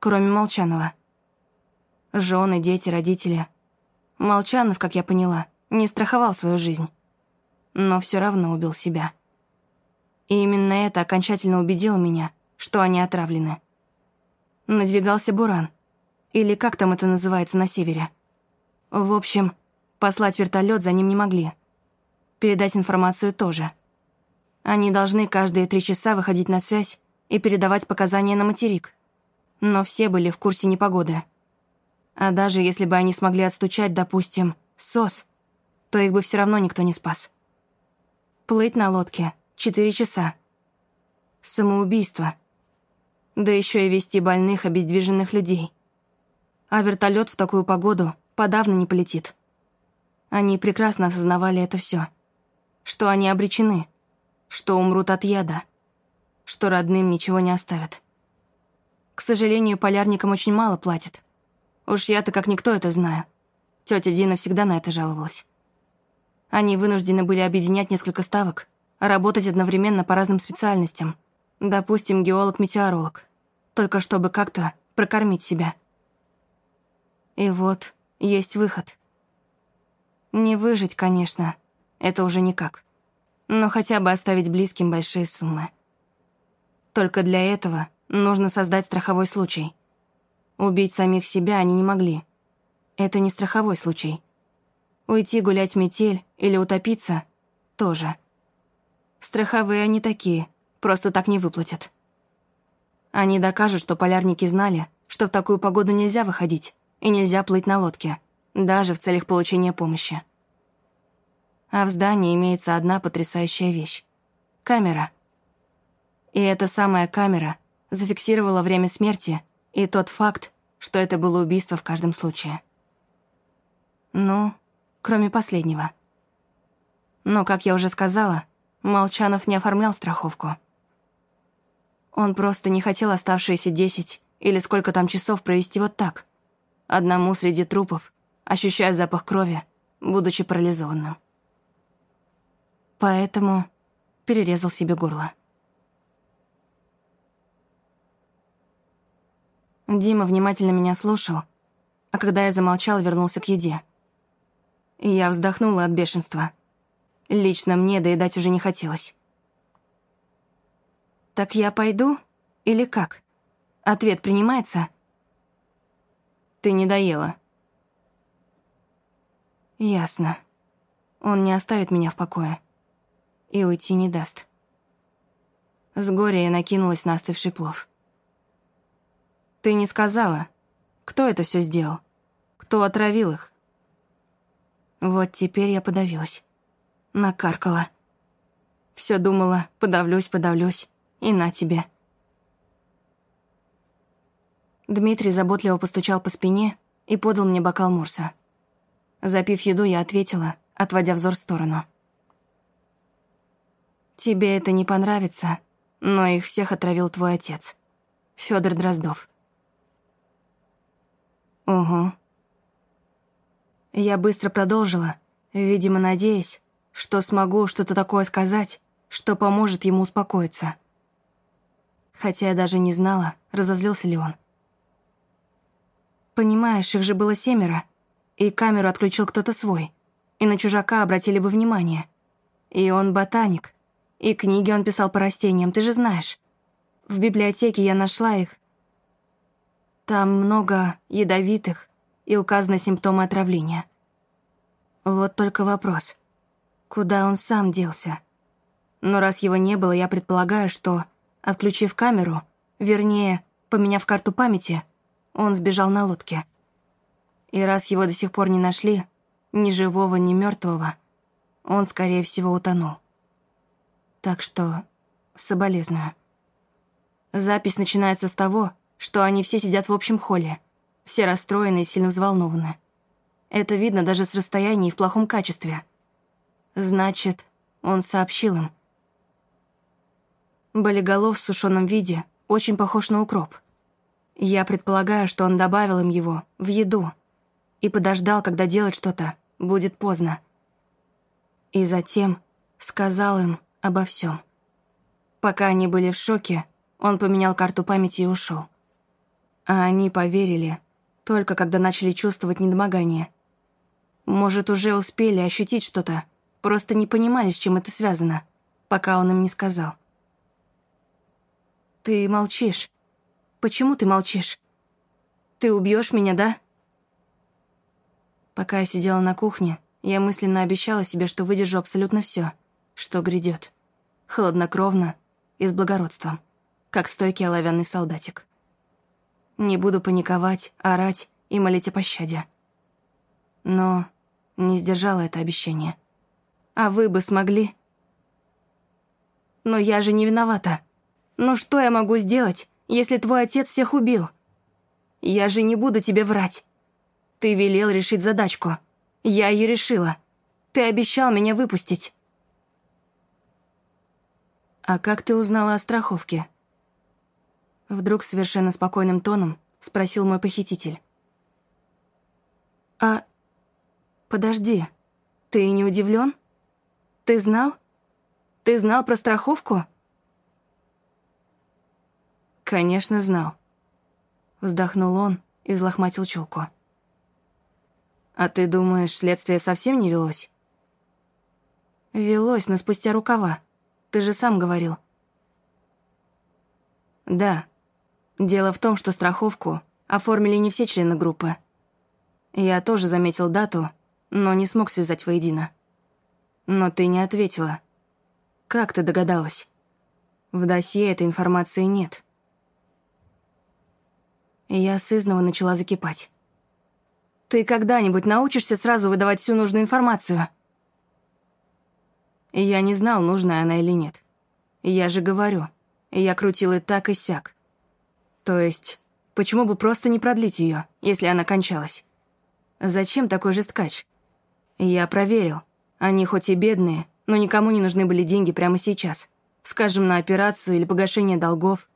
кроме Молчанова. Жены, дети, родители. Молчанов, как я поняла, не страховал свою жизнь. Но все равно убил себя. И именно это окончательно убедило меня, что они отравлены. Надвигался буран. Или как там это называется на севере. В общем, послать вертолет за ним не могли. Передать информацию тоже. Они должны каждые три часа выходить на связь и передавать показания на материк. Но все были в курсе непогоды. А даже если бы они смогли отстучать, допустим, СОС, то их бы все равно никто не спас. Плыть на лодке четыре часа. Самоубийство. Да еще и вести больных, обездвиженных людей. А вертолет в такую погоду подавно не полетит. Они прекрасно осознавали это все, Что они обречены. Что умрут от яда. Что родным ничего не оставят. К сожалению, полярникам очень мало платят. Уж я-то как никто это знаю. Тетя Дина всегда на это жаловалась. Они вынуждены были объединять несколько ставок, работать одновременно по разным специальностям. Допустим, геолог-метеоролог. Только чтобы как-то прокормить себя. И вот есть выход. Не выжить, конечно, это уже никак. Но хотя бы оставить близким большие суммы. Только для этого нужно создать страховой случай. Убить самих себя они не могли. Это не страховой случай. Уйти гулять метель или утопиться — тоже. Страховые они такие, просто так не выплатят. Они докажут, что полярники знали, что в такую погоду нельзя выходить и нельзя плыть на лодке, даже в целях получения помощи. А в здании имеется одна потрясающая вещь — камера. И эта самая камера зафиксировала время смерти и тот факт, что это было убийство в каждом случае. Ну, кроме последнего. Но, как я уже сказала, Молчанов не оформлял страховку. Он просто не хотел оставшиеся десять или сколько там часов провести вот так, одному среди трупов, ощущая запах крови, будучи парализованным. Поэтому перерезал себе горло. Дима внимательно меня слушал, а когда я замолчал, вернулся к еде. Я вздохнула от бешенства. Лично мне доедать уже не хотелось. «Так я пойду? Или как? Ответ принимается?» «Ты не доела». «Ясно. Он не оставит меня в покое. И уйти не даст». С горя я накинулась на остывший плов. Ты не сказала, кто это все сделал? Кто отравил их? Вот теперь я подавилась. Накаркала. Все думала, подавлюсь, подавлюсь. И на тебе. Дмитрий заботливо постучал по спине и подал мне бокал морса. Запив еду, я ответила, отводя взор в сторону. «Тебе это не понравится, но их всех отравил твой отец, Федор Дроздов. Угу. Я быстро продолжила, видимо, надеясь, что смогу что-то такое сказать, что поможет ему успокоиться. Хотя я даже не знала, разозлился ли он. Понимаешь, их же было семеро, и камеру отключил кто-то свой, и на чужака обратили бы внимание. И он ботаник, и книги он писал по растениям, ты же знаешь. В библиотеке я нашла их, там много ядовитых и указаны симптомы отравления. Вот только вопрос. Куда он сам делся? Но раз его не было, я предполагаю, что, отключив камеру, вернее, поменяв карту памяти, он сбежал на лодке. И раз его до сих пор не нашли, ни живого, ни мертвого, он, скорее всего, утонул. Так что соболезную. Запись начинается с того, что они все сидят в общем холле, все расстроены и сильно взволнованы. Это видно даже с расстояния и в плохом качестве. Значит, он сообщил им. Болиголов в сушеном виде очень похож на укроп. Я предполагаю, что он добавил им его в еду и подождал, когда делать что-то будет поздно. И затем сказал им обо всем. Пока они были в шоке, он поменял карту памяти и ушел. А они поверили, только когда начали чувствовать недомогание. Может, уже успели ощутить что-то, просто не понимали, с чем это связано, пока он им не сказал. «Ты молчишь. Почему ты молчишь? Ты убьешь меня, да?» Пока я сидела на кухне, я мысленно обещала себе, что выдержу абсолютно все, что грядет. Холоднокровно и с благородством, как стойкий оловянный солдатик. Не буду паниковать, орать и молить о пощаде. Но не сдержала это обещание. А вы бы смогли? Но я же не виновата. Ну что я могу сделать, если твой отец всех убил? Я же не буду тебе врать. Ты велел решить задачку. Я ее решила. Ты обещал меня выпустить. А как ты узнала о страховке? Вдруг совершенно спокойным тоном спросил мой похититель. «А... подожди, ты не удивлен? Ты знал? Ты знал про страховку?» «Конечно, знал», — вздохнул он и взлохматил челку. «А ты думаешь, следствие совсем не велось?» «Велось, но спустя рукава. Ты же сам говорил». «Да, Дело в том, что страховку оформили не все члены группы. Я тоже заметил дату, но не смог связать воедино. Но ты не ответила. Как ты догадалась? В досье этой информации нет. Я сызнова начала закипать. Ты когда-нибудь научишься сразу выдавать всю нужную информацию? Я не знал, нужная она или нет. Я же говорю, я крутил и так, и сяк. То есть, почему бы просто не продлить ее, если она кончалась? Зачем такой жесткач? Я проверил. Они хоть и бедные, но никому не нужны были деньги прямо сейчас. Скажем, на операцию или погашение долгов.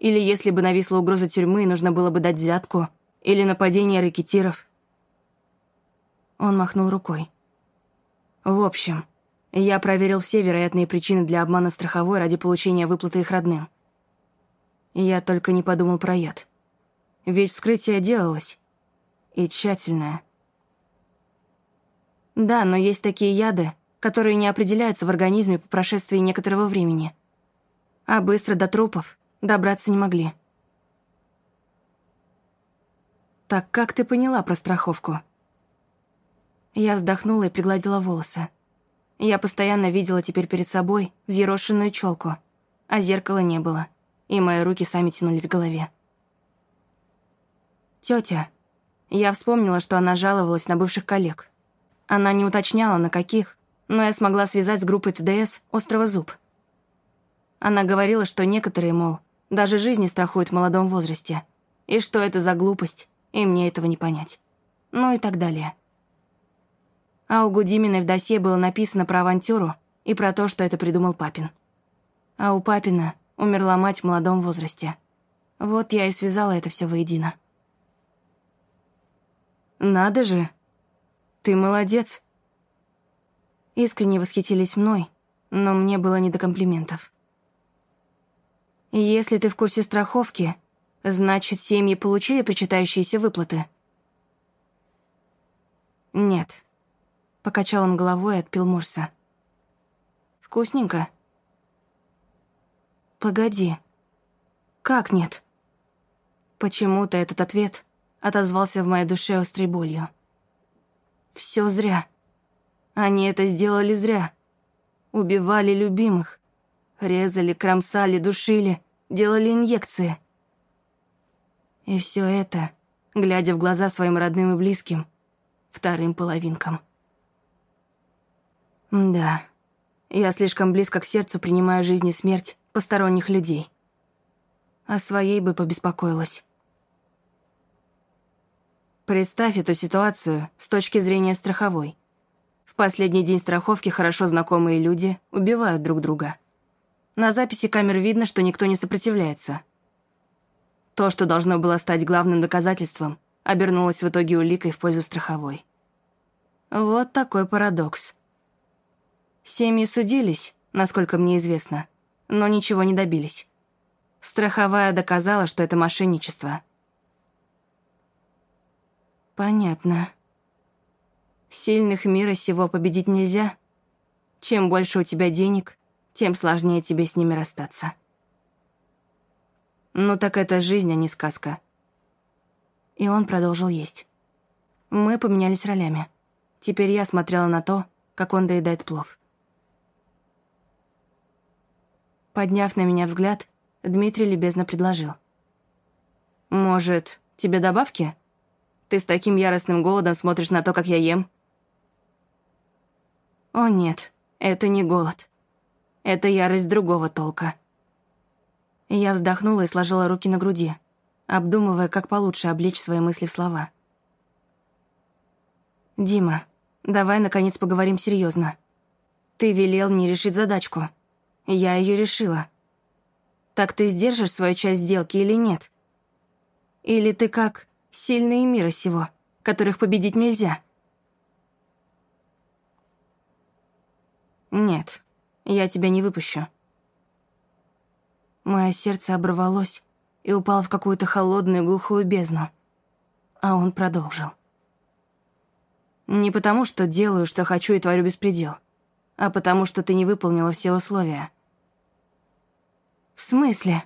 Или если бы нависла угроза тюрьмы, нужно было бы дать взятку. Или нападение рэкетиров. Он махнул рукой. В общем, я проверил все вероятные причины для обмана страховой ради получения выплаты их родным. Я только не подумал про яд. Ведь вскрытие делалось. И тщательное. Да, но есть такие яды, которые не определяются в организме по прошествии некоторого времени. А быстро до трупов добраться не могли. «Так как ты поняла про страховку?» Я вздохнула и пригладила волосы. Я постоянно видела теперь перед собой взъерошенную челку, а зеркала не было и мои руки сами тянулись к голове. Тетя. Я вспомнила, что она жаловалась на бывших коллег. Она не уточняла, на каких, но я смогла связать с группой ТДС «Острова Зуб». Она говорила, что некоторые, мол, даже жизни страхуют в молодом возрасте, и что это за глупость, и мне этого не понять. Ну и так далее. А у Гудиминой в досье было написано про авантюру и про то, что это придумал Папин. А у Папина Умерла мать в молодом возрасте. Вот я и связала это все воедино. «Надо же! Ты молодец!» Искренне восхитились мной, но мне было не до комплиментов. «Если ты в курсе страховки, значит, семьи получили причитающиеся выплаты?» «Нет», — покачал он головой и отпил морса. «Вкусненько?» «Погоди. Как нет?» Почему-то этот ответ отозвался в моей душе острой болью. Все зря. Они это сделали зря. Убивали любимых. Резали, кромсали, душили, делали инъекции. И все это, глядя в глаза своим родным и близким, вторым половинкам. Да, я слишком близко к сердцу принимаю жизнь и смерть посторонних людей. О своей бы побеспокоилась. Представь эту ситуацию с точки зрения страховой. В последний день страховки хорошо знакомые люди убивают друг друга. На записи камер видно, что никто не сопротивляется. То, что должно было стать главным доказательством, обернулось в итоге уликой в пользу страховой. Вот такой парадокс. Семьи судились, насколько мне известно, но ничего не добились. Страховая доказала, что это мошенничество. Понятно. Сильных мира сего победить нельзя. Чем больше у тебя денег, тем сложнее тебе с ними расстаться. Ну так это жизнь, а не сказка. И он продолжил есть. Мы поменялись ролями. Теперь я смотрела на то, как он доедает плов. Подняв на меня взгляд, Дмитрий любезно предложил. «Может, тебе добавки? Ты с таким яростным голодом смотришь на то, как я ем?» «О нет, это не голод. Это ярость другого толка». Я вздохнула и сложила руки на груди, обдумывая, как получше облечь свои мысли в слова. «Дима, давай, наконец, поговорим серьезно. Ты велел мне решить задачку». Я ее решила. Так ты сдержишь свою часть сделки или нет? Или ты как сильные мира сего, которых победить нельзя? Нет, я тебя не выпущу. Мое сердце оборвалось и упало в какую-то холодную глухую бездну. А он продолжил. Не потому, что делаю, что хочу и творю беспредел, а потому, что ты не выполнила все условия. «В смысле?»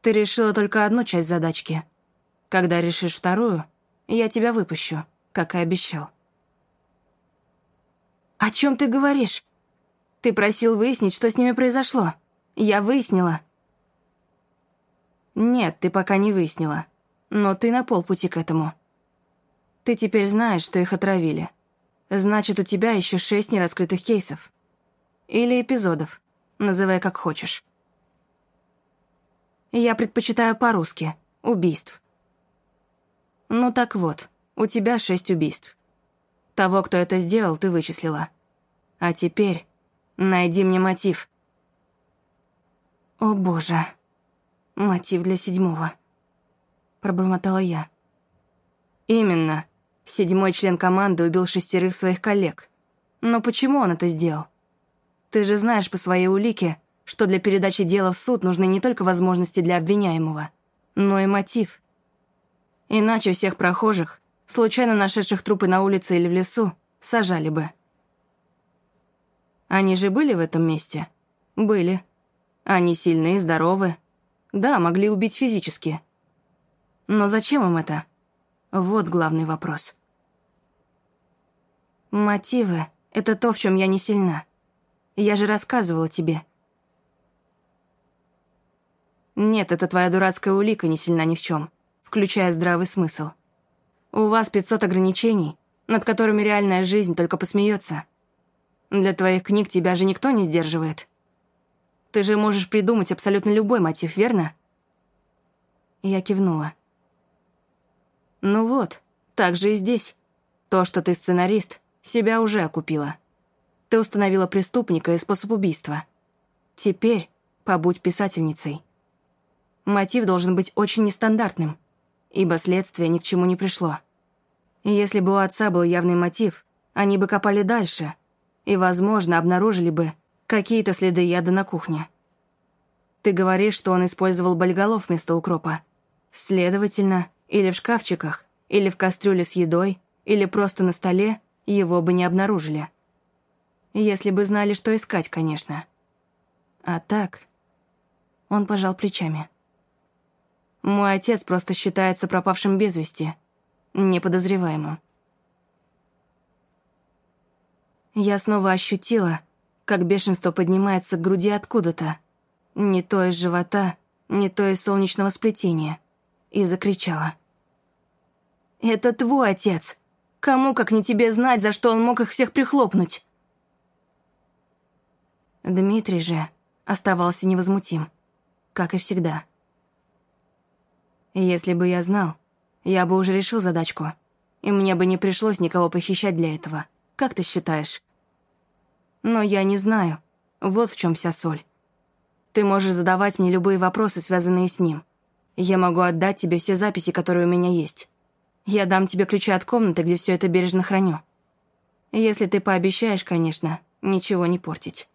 «Ты решила только одну часть задачки. Когда решишь вторую, я тебя выпущу, как и обещал». «О чем ты говоришь? Ты просил выяснить, что с ними произошло. Я выяснила». «Нет, ты пока не выяснила. Но ты на полпути к этому. Ты теперь знаешь, что их отравили. Значит, у тебя еще шесть нераскрытых кейсов. Или эпизодов, называй как хочешь. Я предпочитаю по-русски. Убийств. Ну так вот, у тебя шесть убийств. Того, кто это сделал, ты вычислила. А теперь найди мне мотив. О боже. Мотив для седьмого. Пробормотала я. Именно. Седьмой член команды убил шестерых своих коллег. Но почему он это сделал? Ты же знаешь по своей улике, что для передачи дела в суд нужны не только возможности для обвиняемого, но и мотив. Иначе всех прохожих, случайно нашедших трупы на улице или в лесу, сажали бы. Они же были в этом месте? Были. Они сильные, здоровы. Да, могли убить физически. Но зачем им это? Вот главный вопрос. Мотивы — это то, в чем я не сильна. Я же рассказывала тебе — нет, это твоя дурацкая улика не сильна ни в чем, включая здравый смысл. У вас 500 ограничений, над которыми реальная жизнь только посмеется. Для твоих книг тебя же никто не сдерживает. Ты же можешь придумать абсолютно любой мотив, верно? Я кивнула. Ну вот, так же и здесь. То, что ты сценарист, себя уже окупила. Ты установила преступника и способ убийства. Теперь побудь писательницей. Мотив должен быть очень нестандартным, ибо следствие ни к чему не пришло. Если бы у отца был явный мотив, они бы копали дальше и, возможно, обнаружили бы какие-то следы яда на кухне. Ты говоришь, что он использовал болиголов вместо укропа. Следовательно, или в шкафчиках, или в кастрюле с едой, или просто на столе его бы не обнаружили. Если бы знали, что искать, конечно. А так... Он пожал плечами. Мой отец просто считается пропавшим без вести, неподозреваемым. Я снова ощутила, как бешенство поднимается к груди откуда-то, не то из живота, не то из солнечного сплетения, и закричала. «Это твой отец! Кому, как не тебе, знать, за что он мог их всех прихлопнуть?» Дмитрий же оставался невозмутим, как и всегда. Если бы я знал, я бы уже решил задачку, и мне бы не пришлось никого похищать для этого. Как ты считаешь? Но я не знаю. Вот в чем вся соль. Ты можешь задавать мне любые вопросы, связанные с ним. Я могу отдать тебе все записи, которые у меня есть. Я дам тебе ключи от комнаты, где все это бережно храню. Если ты пообещаешь, конечно, ничего не портить.